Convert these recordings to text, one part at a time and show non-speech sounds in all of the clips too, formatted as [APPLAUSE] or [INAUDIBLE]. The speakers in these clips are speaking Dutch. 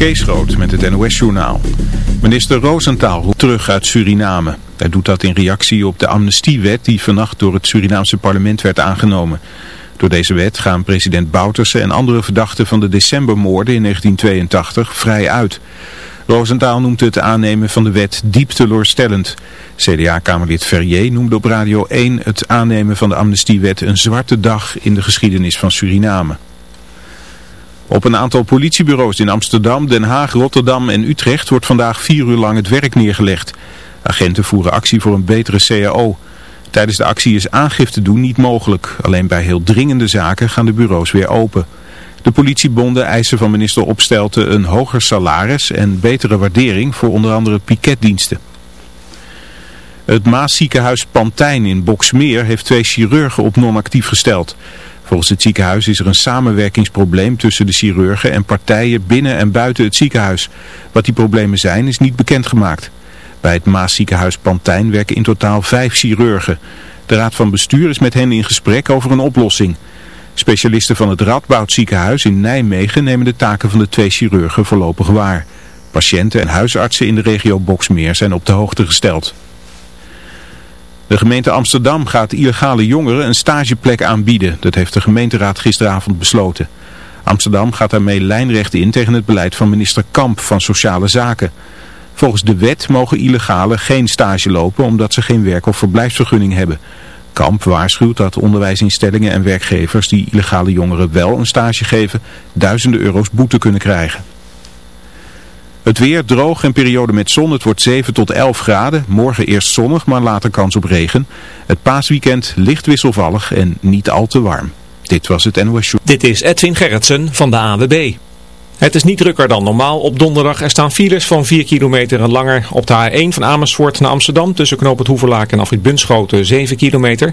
Kees Groot met het NOS-journaal. Minister Rosenthal roept terug uit Suriname. Hij doet dat in reactie op de amnestiewet die vannacht door het Surinaamse parlement werd aangenomen. Door deze wet gaan president Bouterse en andere verdachten van de decembermoorden in 1982 vrij uit. Rosenthal noemt het aannemen van de wet diep teleurstellend. CDA-kamerlid Ferrier noemde op Radio 1 het aannemen van de amnestiewet een zwarte dag in de geschiedenis van Suriname. Op een aantal politiebureaus in Amsterdam, Den Haag, Rotterdam en Utrecht wordt vandaag vier uur lang het werk neergelegd. Agenten voeren actie voor een betere CAO. Tijdens de actie is aangifte doen niet mogelijk. Alleen bij heel dringende zaken gaan de bureaus weer open. De politiebonden eisen van minister Opstelten een hoger salaris en betere waardering voor onder andere piketdiensten. Het Maasziekenhuis Pantijn in Boksmeer heeft twee chirurgen op non-actief gesteld. Volgens het ziekenhuis is er een samenwerkingsprobleem tussen de chirurgen en partijen binnen en buiten het ziekenhuis. Wat die problemen zijn is niet bekendgemaakt. Bij het Maasziekenhuis Pantijn werken in totaal vijf chirurgen. De raad van bestuur is met hen in gesprek over een oplossing. Specialisten van het Radboud ziekenhuis in Nijmegen nemen de taken van de twee chirurgen voorlopig waar. Patiënten en huisartsen in de regio Boksmeer zijn op de hoogte gesteld. De gemeente Amsterdam gaat illegale jongeren een stageplek aanbieden. Dat heeft de gemeenteraad gisteravond besloten. Amsterdam gaat daarmee lijnrecht in tegen het beleid van minister Kamp van Sociale Zaken. Volgens de wet mogen illegalen geen stage lopen omdat ze geen werk- of verblijfsvergunning hebben. Kamp waarschuwt dat onderwijsinstellingen en werkgevers die illegale jongeren wel een stage geven, duizenden euro's boete kunnen krijgen. Het weer droog en periode met zon. Het wordt 7 tot 11 graden. Morgen eerst zonnig, maar later kans op regen. Het paasweekend licht wisselvallig en niet al te warm. Dit was het NOS Show. Dit is Edwin Gerritsen van de AWB. Het is niet drukker dan normaal. Op donderdag er staan files van 4 kilometer en langer. Op de A1 van Amersfoort naar Amsterdam tussen Knoop het Hoeverlaak en Afrit Bunschoten 7 kilometer.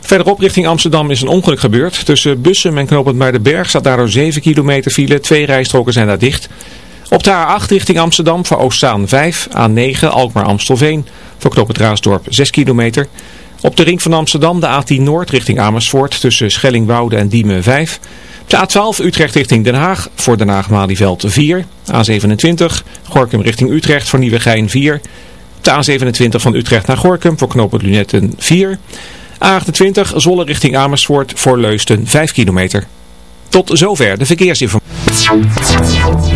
Verderop richting Amsterdam is een ongeluk gebeurd. Tussen Bussum en Knoop het Berg staat daardoor 7 kilometer file. Twee rijstroken zijn daar dicht. Op de A8 richting Amsterdam voor Oostzaan 5, A9 Alkmaar-Amstelveen, voor Knoop het Raasdorp 6 kilometer. Op de ring van Amsterdam de A10 Noord richting Amersfoort tussen Schellingwoude en Diemen 5. De A12 Utrecht richting Den Haag voor Den Haag-Malieveld 4. A27 Gorkum richting Utrecht voor Nieuwegein 4. De A27 van Utrecht naar Gorkum voor knooppunt Lunetten 4. A28 Zolle richting Amersfoort voor Leusten 5 kilometer. Tot zover de verkeersinformatie.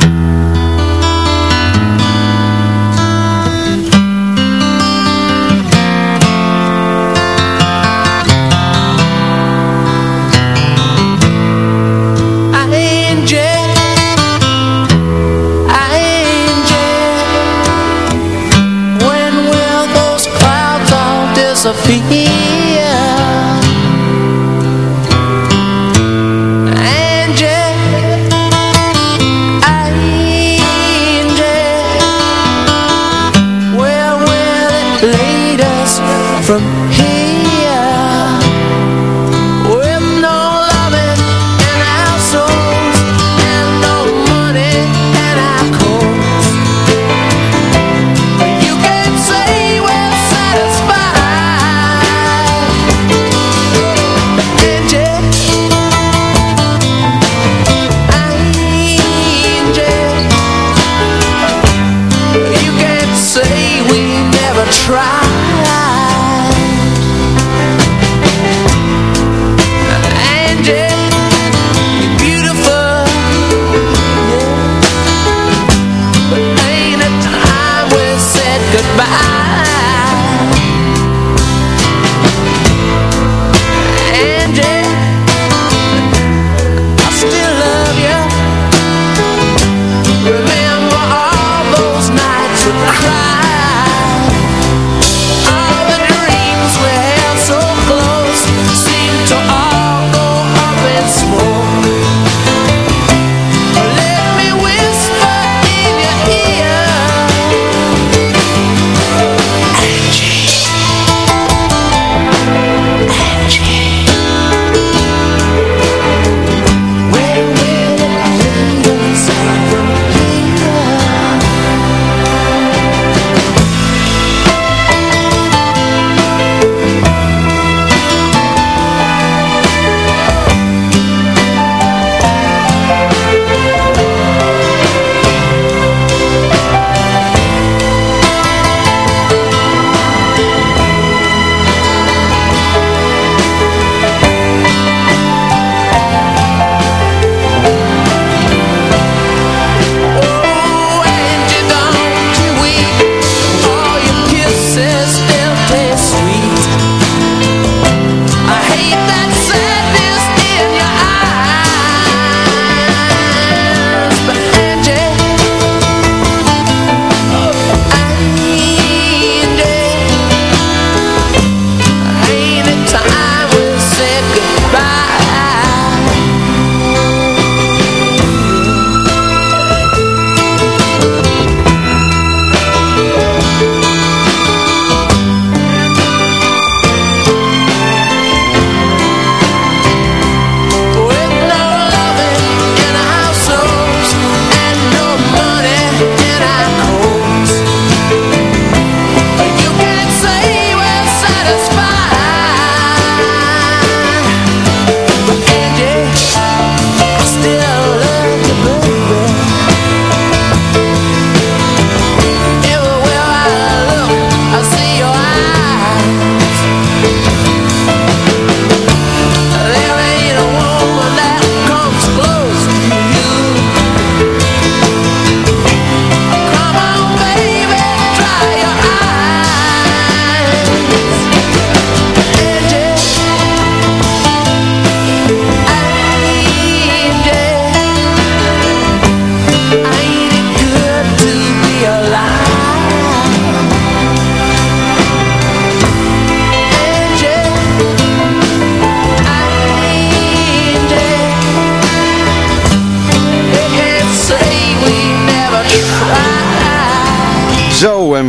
feet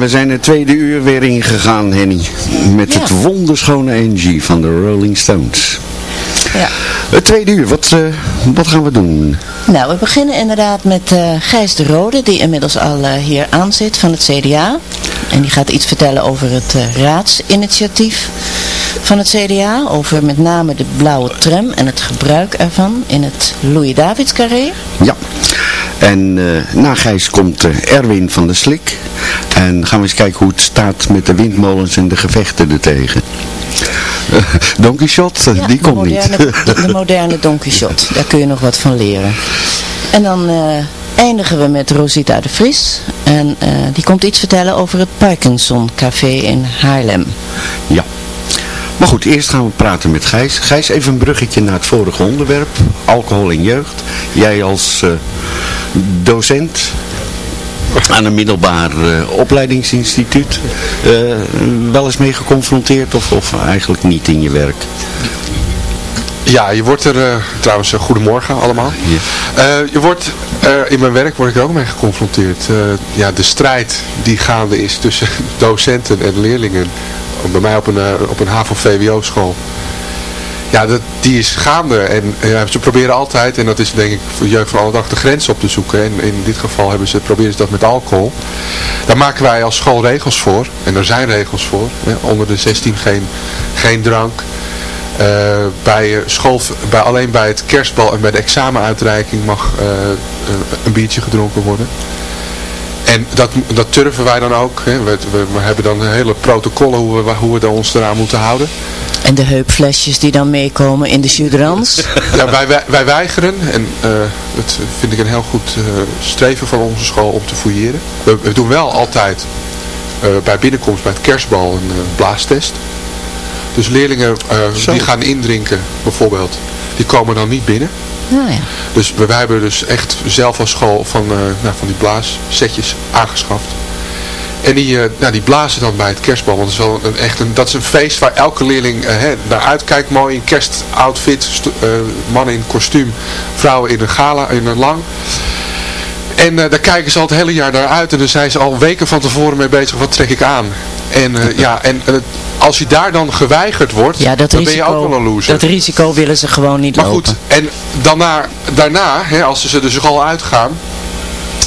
we zijn het tweede uur weer ingegaan, Henny. Met het wonderschone Angie van de Rolling Stones. Ja. Het tweede uur, wat, uh, wat gaan we doen? Nou, we beginnen inderdaad met uh, Gijs de Rode, die inmiddels al uh, hier aan zit van het CDA. En die gaat iets vertellen over het raadsinitiatief van het CDA. Over met name de blauwe tram en het gebruik ervan in het Louis-Davids carré. Ja. En na Gijs komt Erwin van der Slik. En gaan we eens kijken hoe het staat met de windmolens en de gevechten ertegen. [LAUGHS] Don Quixote, die komt moderne, niet. [LAUGHS] de, de, moderne Don Quixote, daar kun je nog wat van leren. En dan uh, eindigen we met Rosita de Vries. En uh, die komt iets vertellen over het Parkinson Café in Haarlem. Ja. Maar goed, eerst gaan we praten met Gijs. Gijs, even een bruggetje naar het vorige onderwerp. Alcohol in jeugd. Jij als docent aan een middelbaar uh, opleidingsinstituut uh, wel eens mee geconfronteerd of, of eigenlijk niet in je werk? Ja, je wordt er, uh, trouwens, goedemorgen allemaal. Ja. je wordt er, in mijn werk word ik er ook mee geconfronteerd. ja, de strijd die gaande is tussen [LAUGHS] docenten en leerlingen. Bij mij op een, op een HAVO-VWO school. Ja, dat, die is gaande. En ze proberen altijd, en dat is denk ik voor jeugd van alle dag, de grens op te zoeken. En in dit geval hebben ze, proberen ze dat met alcohol. Daar maken wij als school regels voor. En er zijn regels voor. onder de 16 geen, geen drank. Uh, bij, school, bij, alleen bij het kerstbal en bij de examenuitreiking mag uh, een biertje gedronken worden. En dat, dat turven wij dan ook. Hè. We, we, we hebben dan hele protocollen hoe we, hoe we ons eraan moeten houden. En de heupflesjes die dan meekomen in de judrans? [LAUGHS] ja, wij, wij, wij, weigeren. En uh, dat vind ik een heel goed uh, streven van onze school om te fouilleren. We, we doen wel altijd uh, bij binnenkomst bij het kerstbal een blaastest. Dus leerlingen die gaan indrinken bijvoorbeeld, die komen dan niet binnen. Oh ja. Dus wij hebben dus echt zelf als school van, uh, nou, van die blaassetjes aangeschaft. En die, uh, nou, die blazen dan bij het kerstbal. Want dat is, wel een, echt een, dat is een feest waar elke leerling uh, hè, naar uitkijkt. Mooi in kerstoutfit. mannen in kostuum. Vrouwen in een gala, in een lang. En daar kijken ze al het hele jaar naar uit. En dan zijn ze al weken van tevoren mee bezig. Wat trek ik aan? En ja, en als je daar dan geweigerd wordt, ja, dan risico, ben je ook wel een loser. Dat risico willen ze gewoon niet maar lopen. Maar goed, en daarna, daarna hè, als ze dus al uitgaan,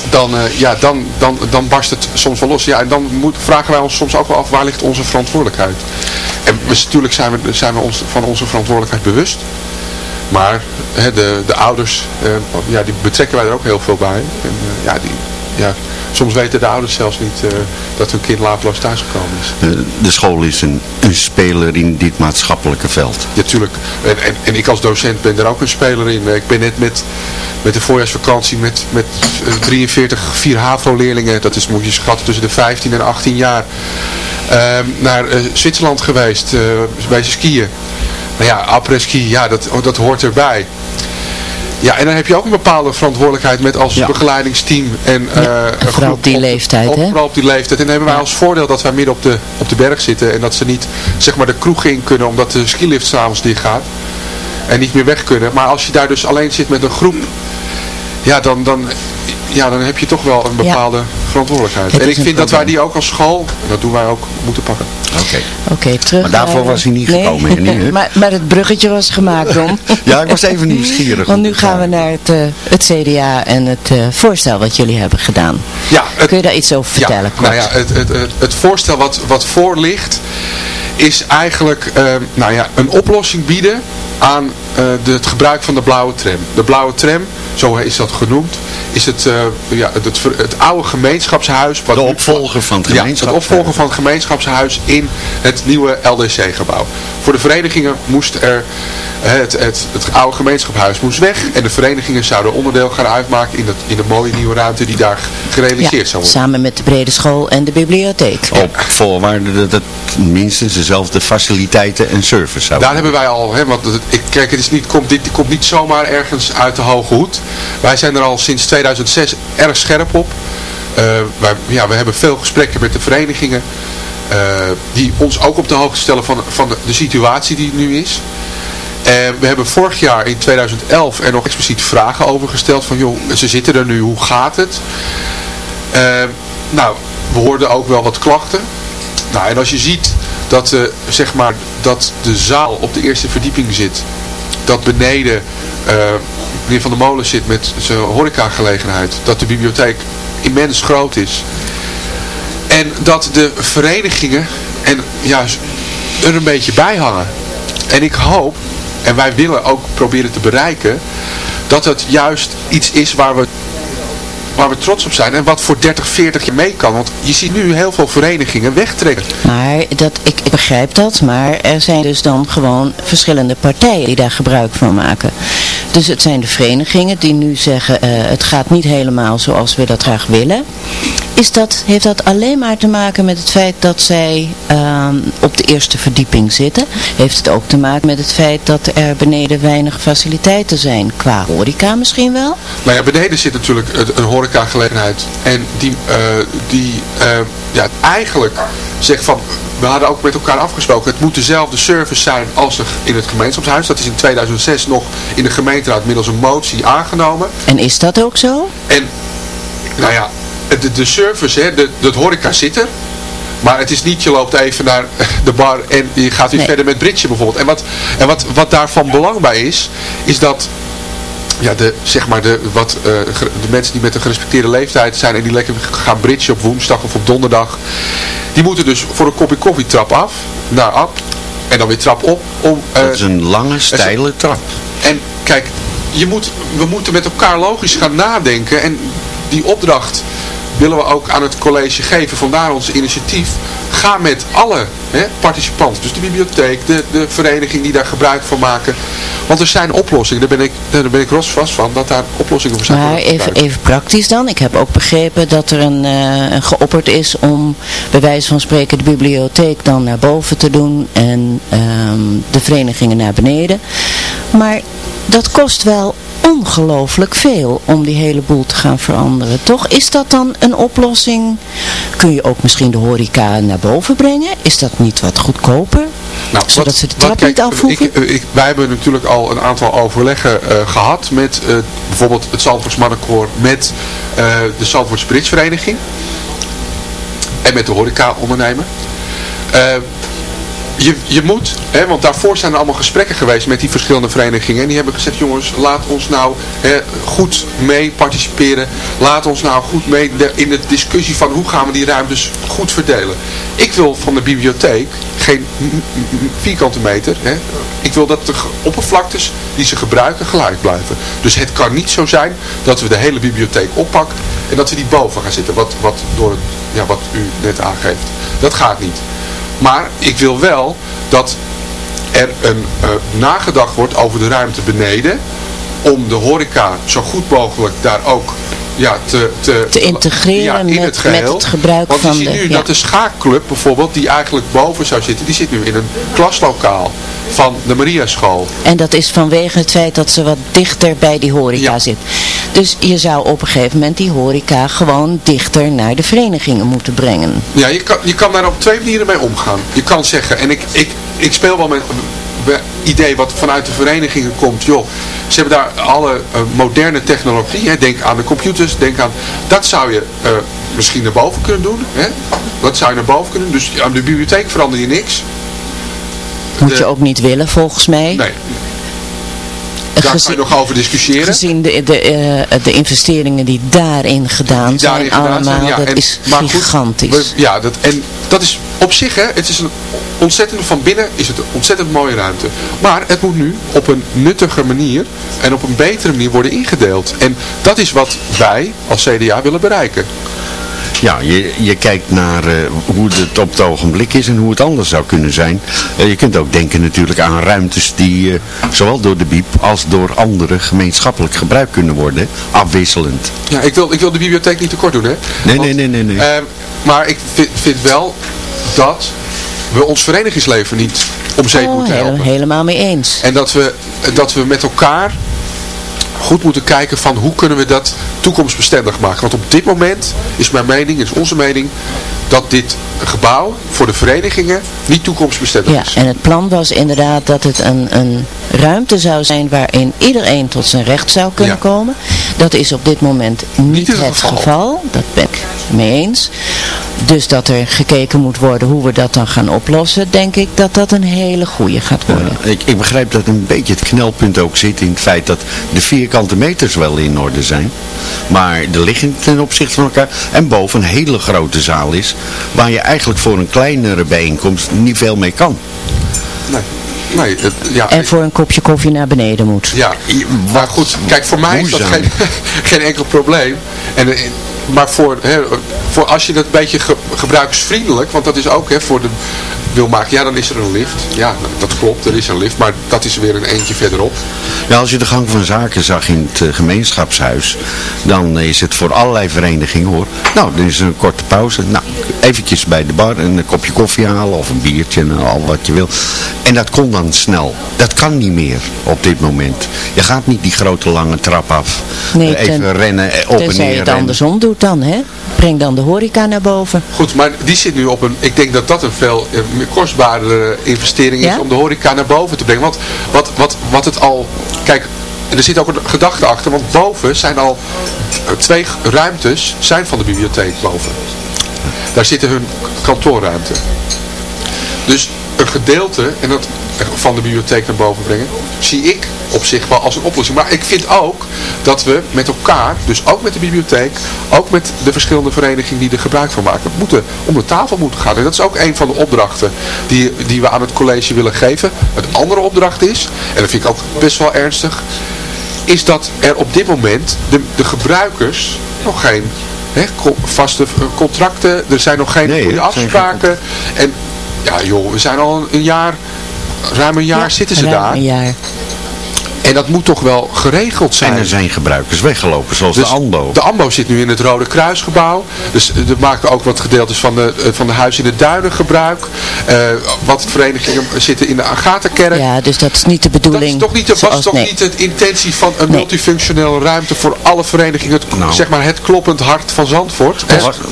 dan, uh, ja, dan, dan, dan barst het soms wel los. Ja, en dan moet, vragen wij ons soms ook wel af, waar ligt onze verantwoordelijkheid? En natuurlijk zijn we, zijn we ons van onze verantwoordelijkheid bewust. Maar hè, de, de ouders, uh, ja, die betrekken wij er ook heel veel bij. En, uh, ja, die, ja, soms weten de ouders zelfs niet uh, dat hun kind laatloos thuisgekomen is. Uh, de school is een, een, speler in dit maatschappelijke veld. Ja, tuurlijk. En, en, en, ik als docent ben er ook een speler in. Ik ben net met, met de voorjaarsvakantie met, met 43, 4 HAVO-leerlingen, dat is moet je schatten tussen de 15 en 18 jaar, uh, naar Zwitserland geweest, bij ze skiën. Nou ja, après-ski, ja, dat, dat hoort erbij. Ja, en dan heb je ook een bepaalde verantwoordelijkheid met als ja. begeleidingsteam. En, ja, uh, en vooral op die leeftijd, op, hè? Vooral op die leeftijd. En dan hebben wij als voordeel dat wij midden op de, op de berg zitten. En dat ze niet, zeg maar, de kroeg in kunnen omdat de skilift s'avonds dicht gaat. En niet meer weg kunnen. Maar als je daar dus alleen zit met een groep, ja, dan, dan, ja, dan heb je toch wel een bepaalde verantwoordelijkheid. Het en ik vind dat wij die ook als school, dat doen wij ook, moeten pakken. Oké. Oké, terug Maar daarvoor was hij niet Nee. gekomen, niet, hè? [LAUGHS] maar, maar het bruggetje was gemaakt, Don. [LAUGHS] Ja, ik was even nieuwsgierig. Want nu gaan we naar het, eh, het CDA en het eh, voorstel wat jullie hebben gedaan. Ja, het, Kun je daar iets over vertellen? Ja, nou ja, het, het, het, het voorstel wat, wat voor ligt is eigenlijk eh, nou ja, een oplossing bieden aan de, het gebruik van de blauwe tram. De blauwe tram, zo is dat genoemd, is het, eh, ja, het, het, oude gemeenschapshuis. Wat De opvolger van het Ja, het gemeenschapshuis. opvolger van het gemeenschapshuis in het nieuwe LDC-gebouw. Voor de verenigingen moest er, eh, het, het, het oude gemeenschapshuis moest weg en de verenigingen zouden onderdeel gaan uitmaken in, dat, in de mooie nieuwe ruimte die daar gerealiseerd Ja, zou worden. samen met de brede school en de bibliotheek. Op voorwaarde dat het minstens dezelfde faciliteiten en service zou Daar hebben wij al, hè, want het, ik, kijk, het is niet, komt, dit komt niet zomaar ergens uit de hoge hoed. Wij zijn er al sinds 2006 erg scherp op. Eh, wij, ja, we hebben veel gesprekken met de verenigingen. eh, die ons ook op de hoogte stellen van, van de, situatie die nu is. En we hebben vorig jaar in 2011 er nog expliciet vragen over gesteld. Van joh, ze zitten er nu, hoe gaat het? Eh, nou, we hoorden ook wel wat klachten. Nou, en als je ziet dat, zeg maar, dat de zaal op de eerste verdieping zit. Dat beneden eh, meneer Van der Molen zit met zijn horecagelegenheid. Dat de bibliotheek immens groot is. En dat de verenigingen en, ja, er een beetje bij hangen. En ik hoop, en wij willen ook proberen te bereiken, dat het juist iets is waar we waar we trots op zijn en wat voor 30, 40 jaar mee kan. Want je ziet nu heel veel verenigingen wegtrekken. Maar dat, ik, ik begrijp dat, maar er zijn dus dan gewoon verschillende partijen die daar gebruik van maken. Dus het zijn de verenigingen die nu zeggen, eh, het gaat niet helemaal zoals we dat graag willen. Is dat, heeft dat alleen maar te maken met het feit dat zij ehm, op de eerste verdieping zitten? Heeft het ook te maken met het feit dat er beneden weinig faciliteiten zijn? Qua horeca misschien wel? Nou ja, beneden zit natuurlijk een- een horecagelegenheid. En die, eh, die eh, ja, eigenlijk zegt van, we hadden ook met elkaar afgesproken, het moet dezelfde service zijn als er in het gemeenschapshuis. Dat is in 2006 nog in de gemeenteraad middels een motie aangenomen. En is dat ook zo? En, nou ja, de, de service, hè, de, de horeca zit er. Maar het is niet, je loopt even naar de bar en je gaat weer Nee. verder met bridge bijvoorbeeld. En, wat, en wat, wat daarvan belang bij is, is dat ja, de, zeg maar de, wat, eh, de mensen die met een gerespecteerde leeftijd zijn en die lekker gaan bridgen op woensdag of op donderdag. Die moeten dus voor een kopje koffie trap af, naar af en dan weer trap op. Om, eh, Dat is een lange, steile trap. en kijk, je moet, we moeten met elkaar logisch gaan nadenken. En die opdracht willen we ook aan het college geven. Vandaar ons initiatief. Ga met alle hè, participanten, dus de bibliotheek, de, de vereniging die daar gebruik van maken. Want er zijn oplossingen, daar ben ik, daar ben ik vast van, dat daar oplossingen voor zijn. Maar even, even praktisch dan. Ik heb ook begrepen dat er een, uh, een geopperd is om bij wijze van spreken de bibliotheek dan naar boven te doen en um, de verenigingen naar beneden. Maar dat kost wel ongelooflijk veel om die hele boel te gaan veranderen. Toch is dat dan een oplossing? Kun je ook misschien de horeca naar boven brengen? Is dat niet wat goedkoper? Nou, Zodat wat, ze de trap niet afvoegen? Ik, ik, wij hebben natuurlijk al een aantal overleggen uh, gehad met uh, bijvoorbeeld het Zandvoorts Mannenkoor, met uh, de Zandvoorts Britsvereniging en met de horeca ondernemer je, je moet, hè, want daarvoor zijn er allemaal gesprekken geweest met die verschillende verenigingen. En die hebben gezegd, jongens, laat ons nou hè, goed mee participeren. Laat ons nou goed mee in de discussie van hoe gaan we die ruimtes goed verdelen. Ik wil van de bibliotheek geen vierkante meter. Hè. Ik wil dat de oppervlaktes die ze gebruiken gelijk blijven. Dus het kan niet zo zijn dat we de hele bibliotheek oppakken en dat we die boven gaan zitten. Wat, wat, door ja, wat u net aangeeft. Dat gaat niet. Maar ik wil wel dat er een, uh, nagedacht wordt over de ruimte beneden. Om de horeca zo goed mogelijk daar ook ja, te, te, te integreren met, het met, het gebruik Want van de... Want je ziet nu dat de schaakclub bijvoorbeeld, die eigenlijk boven zou zitten, die zit nu in een klaslokaal van de Maria School. En dat is vanwege het feit dat ze wat dichter bij die horeca zit. Dus je zou op een gegeven moment die horeca gewoon dichter naar de verenigingen moeten brengen. Ja, je kan, je kan daar op twee manieren mee omgaan. Je kan zeggen, en ik, ik, ik speel wel met idee wat vanuit de verenigingen komt, joh, ze hebben daar alle uh, moderne technologie, hè, denk aan de computers, denk aan, dat zou je uh, misschien naar boven kunnen doen, hè? dat zou je naar boven kunnen doen, dus aan de bibliotheek verander je niks. Moet de, je ook niet willen volgens mij. Nee, daar gezien, kan je nog over discussiëren. Gezien de, de, uh, de investeringen die daarin gedaan die zijn daarin allemaal, zijn, ja, dat en, is gigantisch. Goed, we, ja, dat, en dat is op zich, hè, het is een ontzettend, van binnen is het een ontzettend mooie ruimte. Maar het moet nu op een nuttige manier en op een betere manier worden ingedeeld. En dat is wat wij als CDA willen bereiken. Ja, je, je kijkt naar uh, hoe het op het ogenblik is en hoe het anders zou kunnen zijn. Uh, je kunt ook denken natuurlijk aan ruimtes die uh, zowel door de BIEB als door anderen gemeenschappelijk gebruikt kunnen worden. Afwisselend. Ja, ik wil, ik wil de bibliotheek niet tekort doen, hè? Nee, Want, nee, nee, nee. nee. Maar ik vind, vind wel dat we ons verenigingsleven niet om zeep oh, moeten helpen. helemaal mee eens. En dat we, dat we met elkaar goed moeten kijken van hoe kunnen we dat toekomstbestendig maken. Want op dit moment is mijn mening, is onze mening, dat dit gebouw voor de verenigingen niet toekomstbestendig ja, is. en het plan was inderdaad dat het een, een ruimte zou zijn waarin iedereen tot zijn recht zou kunnen komen. Dat is op dit moment niet, het, het geval. geval. Dat ben ik mee eens. Dus dat er gekeken moet worden hoe we dat dan gaan oplossen, denk ik dat dat een hele goede gaat worden. ik, ik begrijp dat een beetje het knelpunt ook zit in het feit dat de vierkante meters wel in orde zijn. Maar de ligging ten opzichte van elkaar en boven een hele grote zaal is, waar je eigenlijk voor een kleinere bijeenkomst niet veel mee kan. Nee. Nee, het, ja. En voor een kopje koffie naar beneden moet. Ja, maar goed, kijk, voor mij is dat geen, [LAUGHS] geen enkel probleem. En, maar voor, voor als je dat een beetje gebruiksvriendelijk, want dat is ook hè, voor de wil maken, ja dan is er een lift. Ja, dat klopt, er is een lift, maar dat is weer een eentje verderop. Ja, als je de gang van zaken zag in het uh, gemeenschapshuis, dan is het voor allerlei verenigingen hoor. Nou, dan is er een korte pauze. Nou, eventjes bij de bar en een kopje koffie halen of een biertje en al wat je wil. En dat kon dan snel. Dat kan niet meer op dit moment. Je gaat niet die grote lange trap af. Nee, even ten, rennen, eh, op en neer. je het andersom doet dan, hè? Breng dan de horeca naar boven. Goed, maar die zit nu op een, ik denk dat dat een veel eh, kostbare investering is om de horeca naar boven te brengen. Want wat, wat, wat het al, kijk, er zit ook een gedachte achter, want boven zijn al eh, twee ruimtes zijn van de bibliotheek boven. Daar zitten hun kantoorruimte. Dus een gedeelte, en dat van de bibliotheek naar boven brengen, zie ik op zich wel als een oplossing. Maar ik vind ook dat we met elkaar, dus ook met de bibliotheek, ook met de verschillende verenigingen die er gebruik van maken, moeten om de tafel moeten gaan. En dat is ook een van de opdrachten die, die we aan het college willen geven. Het andere opdracht is, en dat vind ik ook best wel ernstig, is dat er op dit moment de, de gebruikers nog geen vaste eh, contracten. Er zijn nog geen Nee, goede afspraken. En ja joh, we zijn al een jaar, ruim een jaar Ja, zitten ze ruim daar. een jaar. En dat moet toch wel geregeld zijn. En er zijn gebruikers weggelopen, zoals Dus de AMBO. De AMBO zit nu in het Rode Kruisgebouw. Dus er maken ook wat gedeeltes van de, eh, van de huis in de duinen gebruik. Eh, wat verenigingen zitten in de Agatha-kerk. Ja, dus dat is niet de Dat bedoeling. is toch niet, de, was toch nee. niet de intentie van een Nee. multifunctionele ruimte voor alle verenigingen. Het, Nou. Zeg maar het kloppend hart van Zandvoort.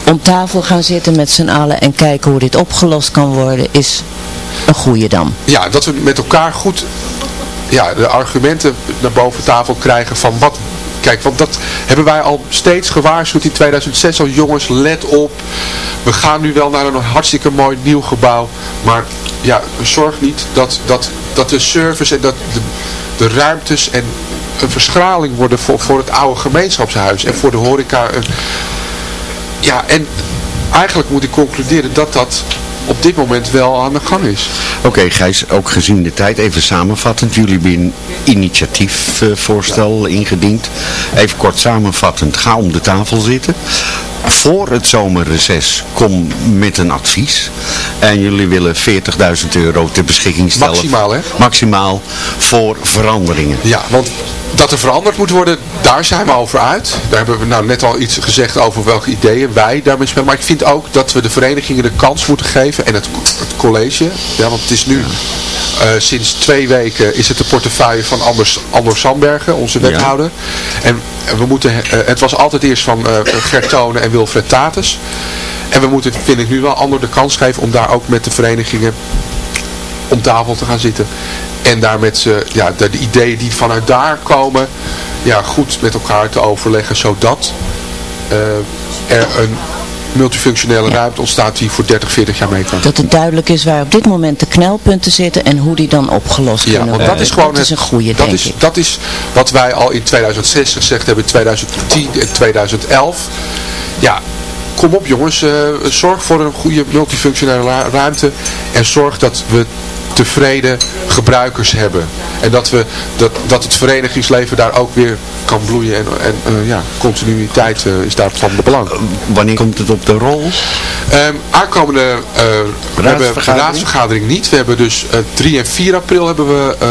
Om tafel gaan zitten met z'n allen en kijken hoe dit opgelost kan worden, is een goede dan. ja, dat we met elkaar goed ja, de argumenten naar boven tafel krijgen van wat... Kijk, want dat hebben wij al steeds gewaarschuwd in 2006 al. Jongens, let op. We gaan nu wel naar een hartstikke mooi nieuw gebouw. Maar ja, zorg niet dat, dat, dat de service en dat de, de ruimtes en een verschraling worden voor, voor het oude gemeenschapshuis. En voor de horeca. Ja, en eigenlijk moet ik concluderen dat dat op dit moment wel aan de gang is. Oké Gijs, ook gezien de tijd, even samenvattend. Jullie hebben een initiatiefvoorstel ingediend. Even kort samenvattend, ga om de tafel zitten. Voor het zomerreces kom met een advies. En jullie willen 40.000 euro ter beschikking stellen. Maximaal, hè? Maximaal voor veranderingen. Ja, want dat er veranderd moet worden, daar zijn we over uit. Daar hebben we nou net al iets gezegd over welke ideeën wij daarmee spelen. Maar ik vind ook dat we de verenigingen de kans moeten geven en het, het college. Ja, want het is nu, eh, sinds twee weken is het de portefeuille van Anders, Anders Sandbergen, onze wethouder. En we moeten, eh, het was altijd eerst van eh Gert Tonen en Wilfred Tatus. En we moeten, vind ik nu wel, Ander de kans geven om daar ook met de verenigingen om tafel te gaan zitten. En daar met ze, ja, de, de ideeën die vanuit daar komen, ja, goed met elkaar te overleggen, zodat eh, er een multifunctionele ruimte ontstaat die voor 30, 40 jaar mee kan. Dat het duidelijk is waar op dit moment de knelpunten zitten en hoe die dan opgelost Ja, kunnen want worden. dat is gewoon dat is een goede, dat is. Dat is wat wij al in 2006 gezegd hebben, 2010 en 2011. Ja, kom op jongens, eh, zorg voor een goede multifunctionele ruimte en zorg dat we tevreden gebruikers hebben. En dat, we, dat, dat het verenigingsleven daar ook weer kan bloeien en, en eh, ja, continuïteit eh, is daar van belang. Wanneer komt het op de rol? Ehm, aankomende eh, we hebben Raadsvergadering? raadsvergadering niet. We hebben dus eh 3 en 4 april hebben we eh,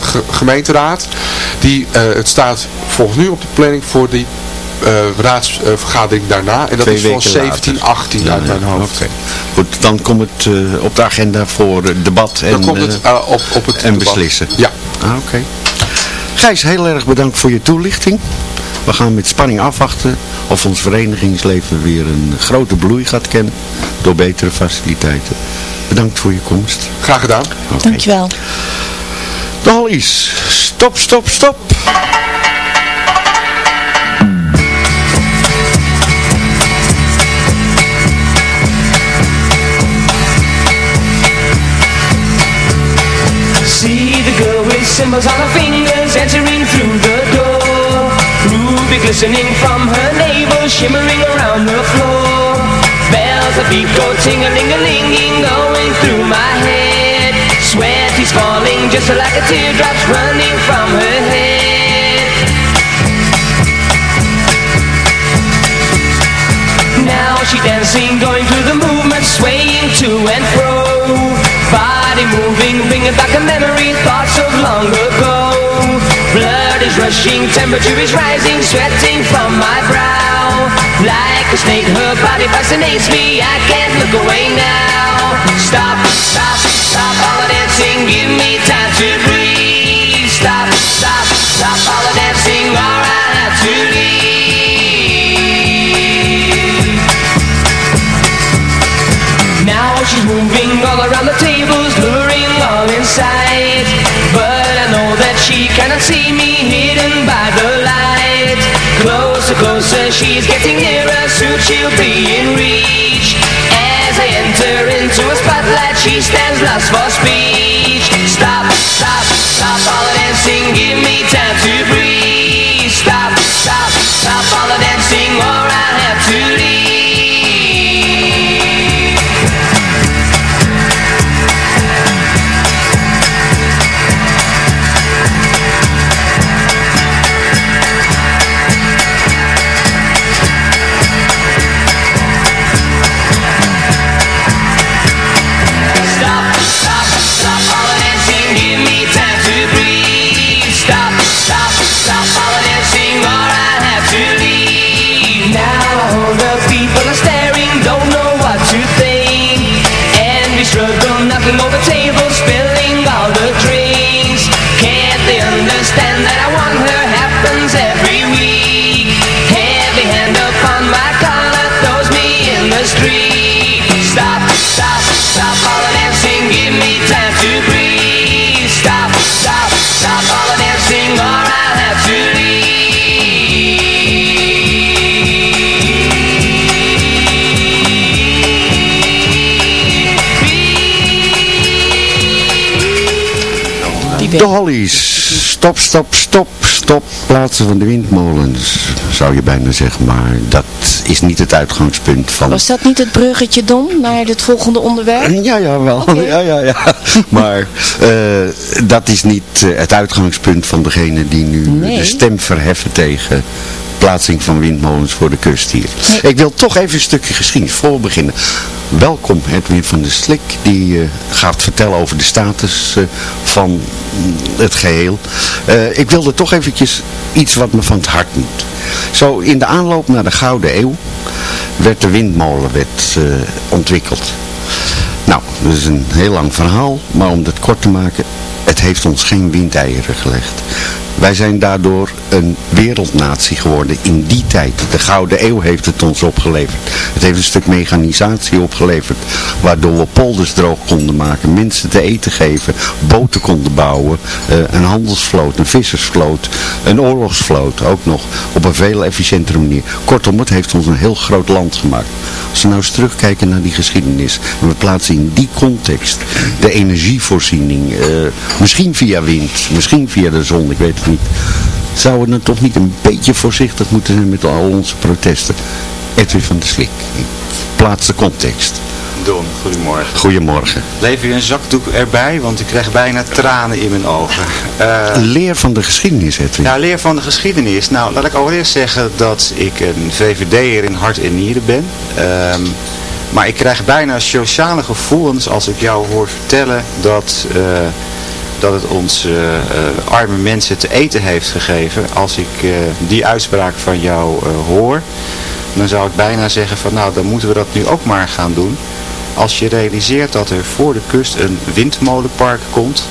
ge- gemeenteraad. Die, eh, het staat volgens nu op de planning voor die eh, raadsvergadering daarna. En dat Twee is van weken 17, later. 18 uit mijn hoofd. Oké. Goed, dan komt het eh, op de agenda voor eh, debat en, Dan komt het eh, eh, op, op het en debat. beslissen. Ja. Ah, Oké. Gijs, heel erg bedankt voor je toelichting. We gaan met spanning afwachten of ons verenigingsleven weer een grote bloei gaat kennen door betere faciliteiten. Bedankt voor je komst. Graag gedaan. Dankjewel. De Hollies, stop, stop, stop. Symbols on her fingers entering through the door. Ruby glistening from her navel, shimmering around the floor. Bells that beat go ting-a-ling-a-linging, going through my head. Sweat is falling just like a teardrops running from her head. Now she dancing, going through the movement, swaying to and fro. Body moving, bringing back a memory, thoughts of long ago. Blood is rushing, temperature is rising, sweating from my brow. Like a snake, her body fascinates me, I can't look away now. Stop, stop, stop all the dancing, give me time to breathe. Stop, stop, stop all she's moving all around the tables, luring all inside. But I know that she cannot see me, hidden by the light. Closer, closer, she's getting nearer, soon she'll be in reach. As I enter into a spotlight, she stands lost for speech. De Hollies. Stop, stop, stop, stop. Plaatsen van de windmolens. Zou je bijna zeggen, maar dat is niet het uitgangspunt van... Was dat niet het bruggetje, Dom, naar het volgende onderwerp? [LAUGHS] Ja, ja, wel. Ja, ja, ja. [LAUGHS] Maar eh, dat is niet eh, het uitgangspunt van degene die nu Nee. de stem verheffen tegen plaatsing van windmolens voor de kust hier. Nee. Ik wil toch even een stukje geschiedenis voor beginnen. Welkom Edwin van der Slik, die eh, gaat vertellen over de status eh, van het geheel. Eh, ik wilde toch eventjes iets wat me van het hart moet. Zo in de aanloop naar de Gouden Eeuw werd de windmolenwet ontwikkeld. Nou, dat is een heel lang verhaal, maar om het kort te maken, het heeft ons geen windeieren gelegd. Wij zijn daardoor een wereldnatie geworden in die tijd. De Gouden Eeuw heeft het ons opgeleverd. Het heeft een stuk mechanisatie opgeleverd, waardoor we polders droog konden maken, mensen te eten geven, boten konden bouwen, eh, een handelsvloot, een vissersvloot, een oorlogsvloot ook nog, op een veel efficiëntere manier. Kortom, het heeft ons een heel groot land gemaakt. Als we nou eens terugkijken naar die geschiedenis en we plaatsen in die context de energievoorziening, eh, misschien via wind, misschien via de zon, ik weet het niet. Zouden we dan toch niet een beetje voorzichtig moeten zijn met al onze protesten? Edwin van der Slik, plaats de context. Don, goedemorgen. Goedemorgen. Lever je een zakdoek erbij, want ik krijg bijna tranen in mijn ogen. Eh, Leer van de geschiedenis, Edwin. ja, leer van de geschiedenis. Nou, laat ik allereerst zeggen dat ik een VVD'er in hart en nieren ben. Ehm, maar ik krijg bijna sociale gevoelens als ik jou hoor vertellen dat, eh, dat het ons eh, eh, arme mensen te eten heeft gegeven. Als ik eh, die uitspraak van jou hoor, dan zou ik bijna zeggen van nou, dan moeten we dat nu ook maar gaan doen. Als je realiseert dat er voor de kust een windmolenpark komt,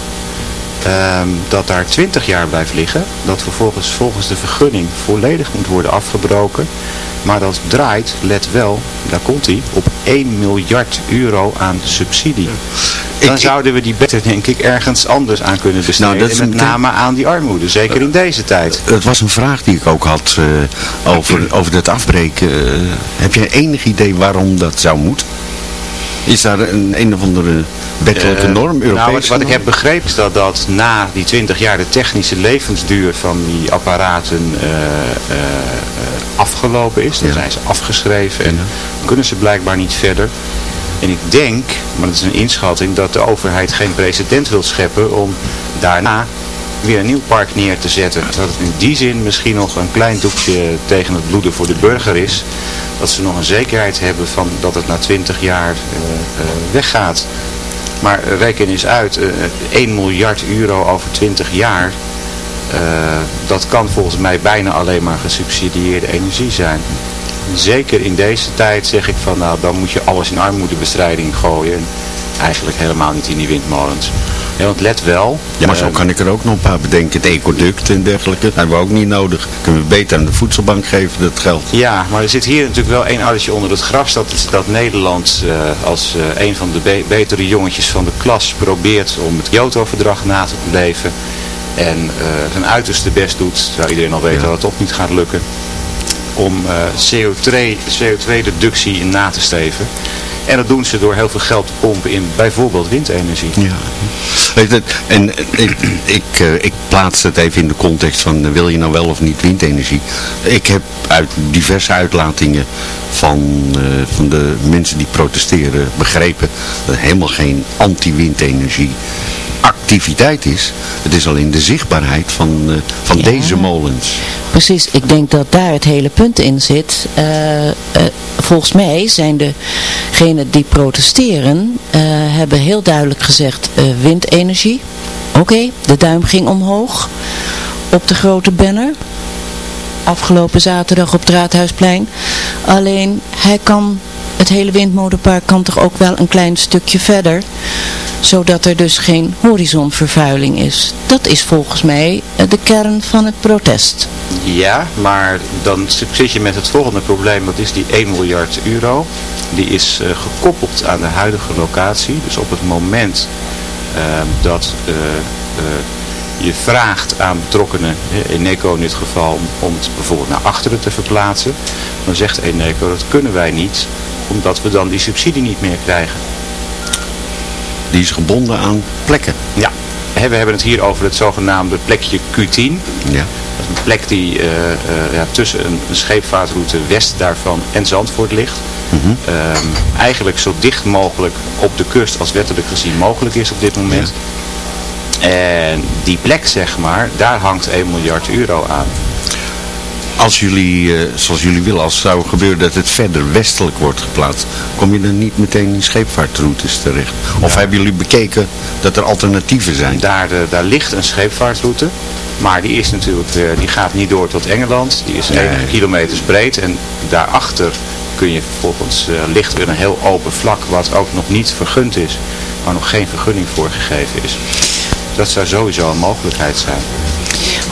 ehm, dat daar 20 jaar blijft liggen, dat vervolgens volgens de vergunning volledig moet worden afgebroken, maar dat draait, let wel, daar komt hij, op 1 miljard euro aan subsidie. Dan Ik- zouden we die beter, denk ik, ergens anders aan kunnen besteden. Nou, dat met name aan die armoede, zeker in deze tijd. Het was een vraag die ik ook had eh, over, over het afbreken. Eh, heb je enig idee waarom dat zou moeten? Is daar een, een of andere wettelijke Eh, norm, Europees? Nou, wat, wat ik heb begrepen is dat, dat na die 20 jaar de technische levensduur van die apparaten eh, eh, afgelopen is. Dan Ja. zijn ze afgeschreven en kunnen ze blijkbaar niet verder. En ik denk, maar dat is een inschatting, dat de overheid geen precedent wil scheppen om daarna weer een nieuw park neer te zetten. Dat het in die zin misschien nog een klein doekje tegen het bloeden voor de burger is. Dat ze nog een zekerheid hebben van dat het na 20 jaar eh, eh, weggaat. Maar reken eens uit, eh, 1 miljard euro over 20 jaar, eh, dat kan volgens mij bijna alleen maar gesubsidieerde energie zijn. Zeker in deze tijd zeg ik van nou dan moet je alles in armoedebestrijding gooien. En eigenlijk helemaal niet in die windmolens. Ja, want let wel. Ja, maar zo eh, kan ik er ook nog een paar bedenken. Het ecoduct en dergelijke. Dat hebben we ook niet nodig. Kunnen we beter aan de voedselbank geven, dat geld. Ja, maar er zit hier natuurlijk wel één addertje onder het gras. Dat, dat Nederland eh, als eh, een van de be- betere jongetjes van de klas probeert om het Kyoto-verdrag na te leven. En eh, zijn uiterste best doet, terwijl iedereen al weet dat het toch niet gaat lukken. Om CO2 CO2-reductie na te streven. En dat doen ze door heel veel geld te pompen in bijvoorbeeld windenergie. Ja. Weet En eh, ik, ik, eh, ik plaats het even in de context van eh, wil je nou wel of niet windenergie. Ik heb uit diverse uitlatingen van, eh, van de mensen die protesteren begrepen dat er helemaal geen anti-windenergie activiteit is. Het is alleen de zichtbaarheid van, eh, van Ja. deze molens. Precies, ik denk dat daar het hele punt in zit. Eh, eh, volgens mij zijn degenen die protesteren, eh, hebben heel duidelijk gezegd eh, windenergie. Oké, de duim ging omhoog op de grote banner. Afgelopen zaterdag op het Raadhuisplein. Alleen, hij kan, het hele windmolenpark kan toch ook wel een klein stukje verder zodat er dus geen horizonvervuiling is. Dat is volgens mij eh, de kern van het protest. Ja, maar dan zit je met het volgende probleem, dat is die 1 miljard euro. Die is eh, gekoppeld aan de huidige locatie. Dus op het moment eh, dat je vraagt aan betrokkenen, Eneco in dit geval, om het bijvoorbeeld naar achteren te verplaatsen, dan zegt Eneco dat kunnen wij niet, omdat we dan die subsidie niet meer krijgen. Die is gebonden aan plekken. Ja, we hebben het hier over het zogenaamde plekje Q10. Ja. Dat is een plek die eh, eh, ja, tussen een, een scheepvaartroute west daarvan en Zandvoort ligt. Ehm, eigenlijk zo dicht mogelijk op de kust als wettelijk gezien mogelijk is op dit moment. En die plek, zeg maar, daar hangt 1 miljard euro aan. Als jullie, eh, zoals jullie willen, als het zou gebeuren dat het verder westelijk wordt geplaatst, kom je dan niet meteen in scheepvaartroutes terecht? Of hebben jullie bekeken dat er alternatieven zijn? Daar, eh, daar ligt een scheepvaartroute. Maar die is natuurlijk, eh, die gaat niet door tot Engeland. Die is enige kilometers breed. En daarachter kun je vervolgens, eh, ligt weer een heel open vlak wat ook nog niet vergund is. Waar nog geen vergunning voor gegeven is. Dat zou sowieso een mogelijkheid zijn.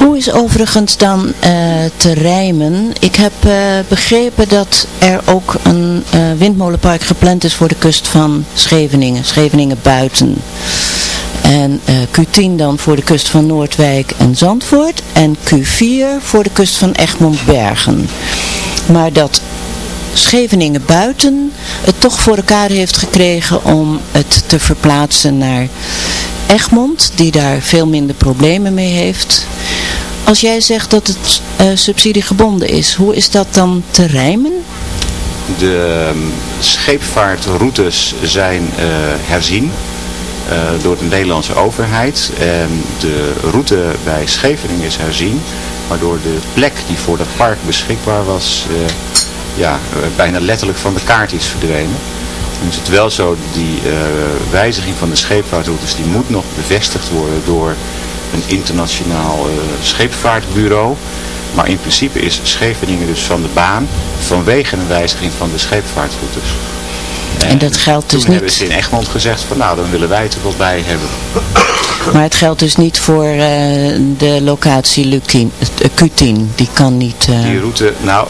Hoe is overigens dan eh, te rijmen? Ik heb eh, begrepen dat er ook een eh, windmolenpark gepland is voor de kust van Scheveningen. Scheveningen buiten. En eh, Q10 dan voor de kust van Noordwijk en Zandvoort. En Q4 voor de kust van Egmond-Bergen. Maar dat Scheveningen buiten het toch voor elkaar heeft gekregen om het te verplaatsen naar Egmond, die daar veel minder problemen mee heeft. Als jij zegt dat het eh, subsidiegebonden is, hoe is dat dan te rijmen? De ehm, scheepvaartroutes zijn eh, herzien eh, door de Nederlandse overheid. En de route bij Scheveningen is herzien, waardoor de plek die voor dat park beschikbaar was, ja, bijna letterlijk van de kaart is verdwenen. Nu is het wel zo, die wijziging van de scheepvaartroutes, die moet nog bevestigd worden door een internationaal eh, scheepvaartbureau. Maar in principe is Scheveningen dus van de baan vanwege een wijziging van de scheepvaartroutes. En dat geldt dus Toen hebben niet- ze in Egmond gezegd van nou, dan willen wij het er wel bij hebben. Maar het geldt dus niet voor eh, de locatie Lukien, eh, Q10. Die kan niet... eh, Die route, nou,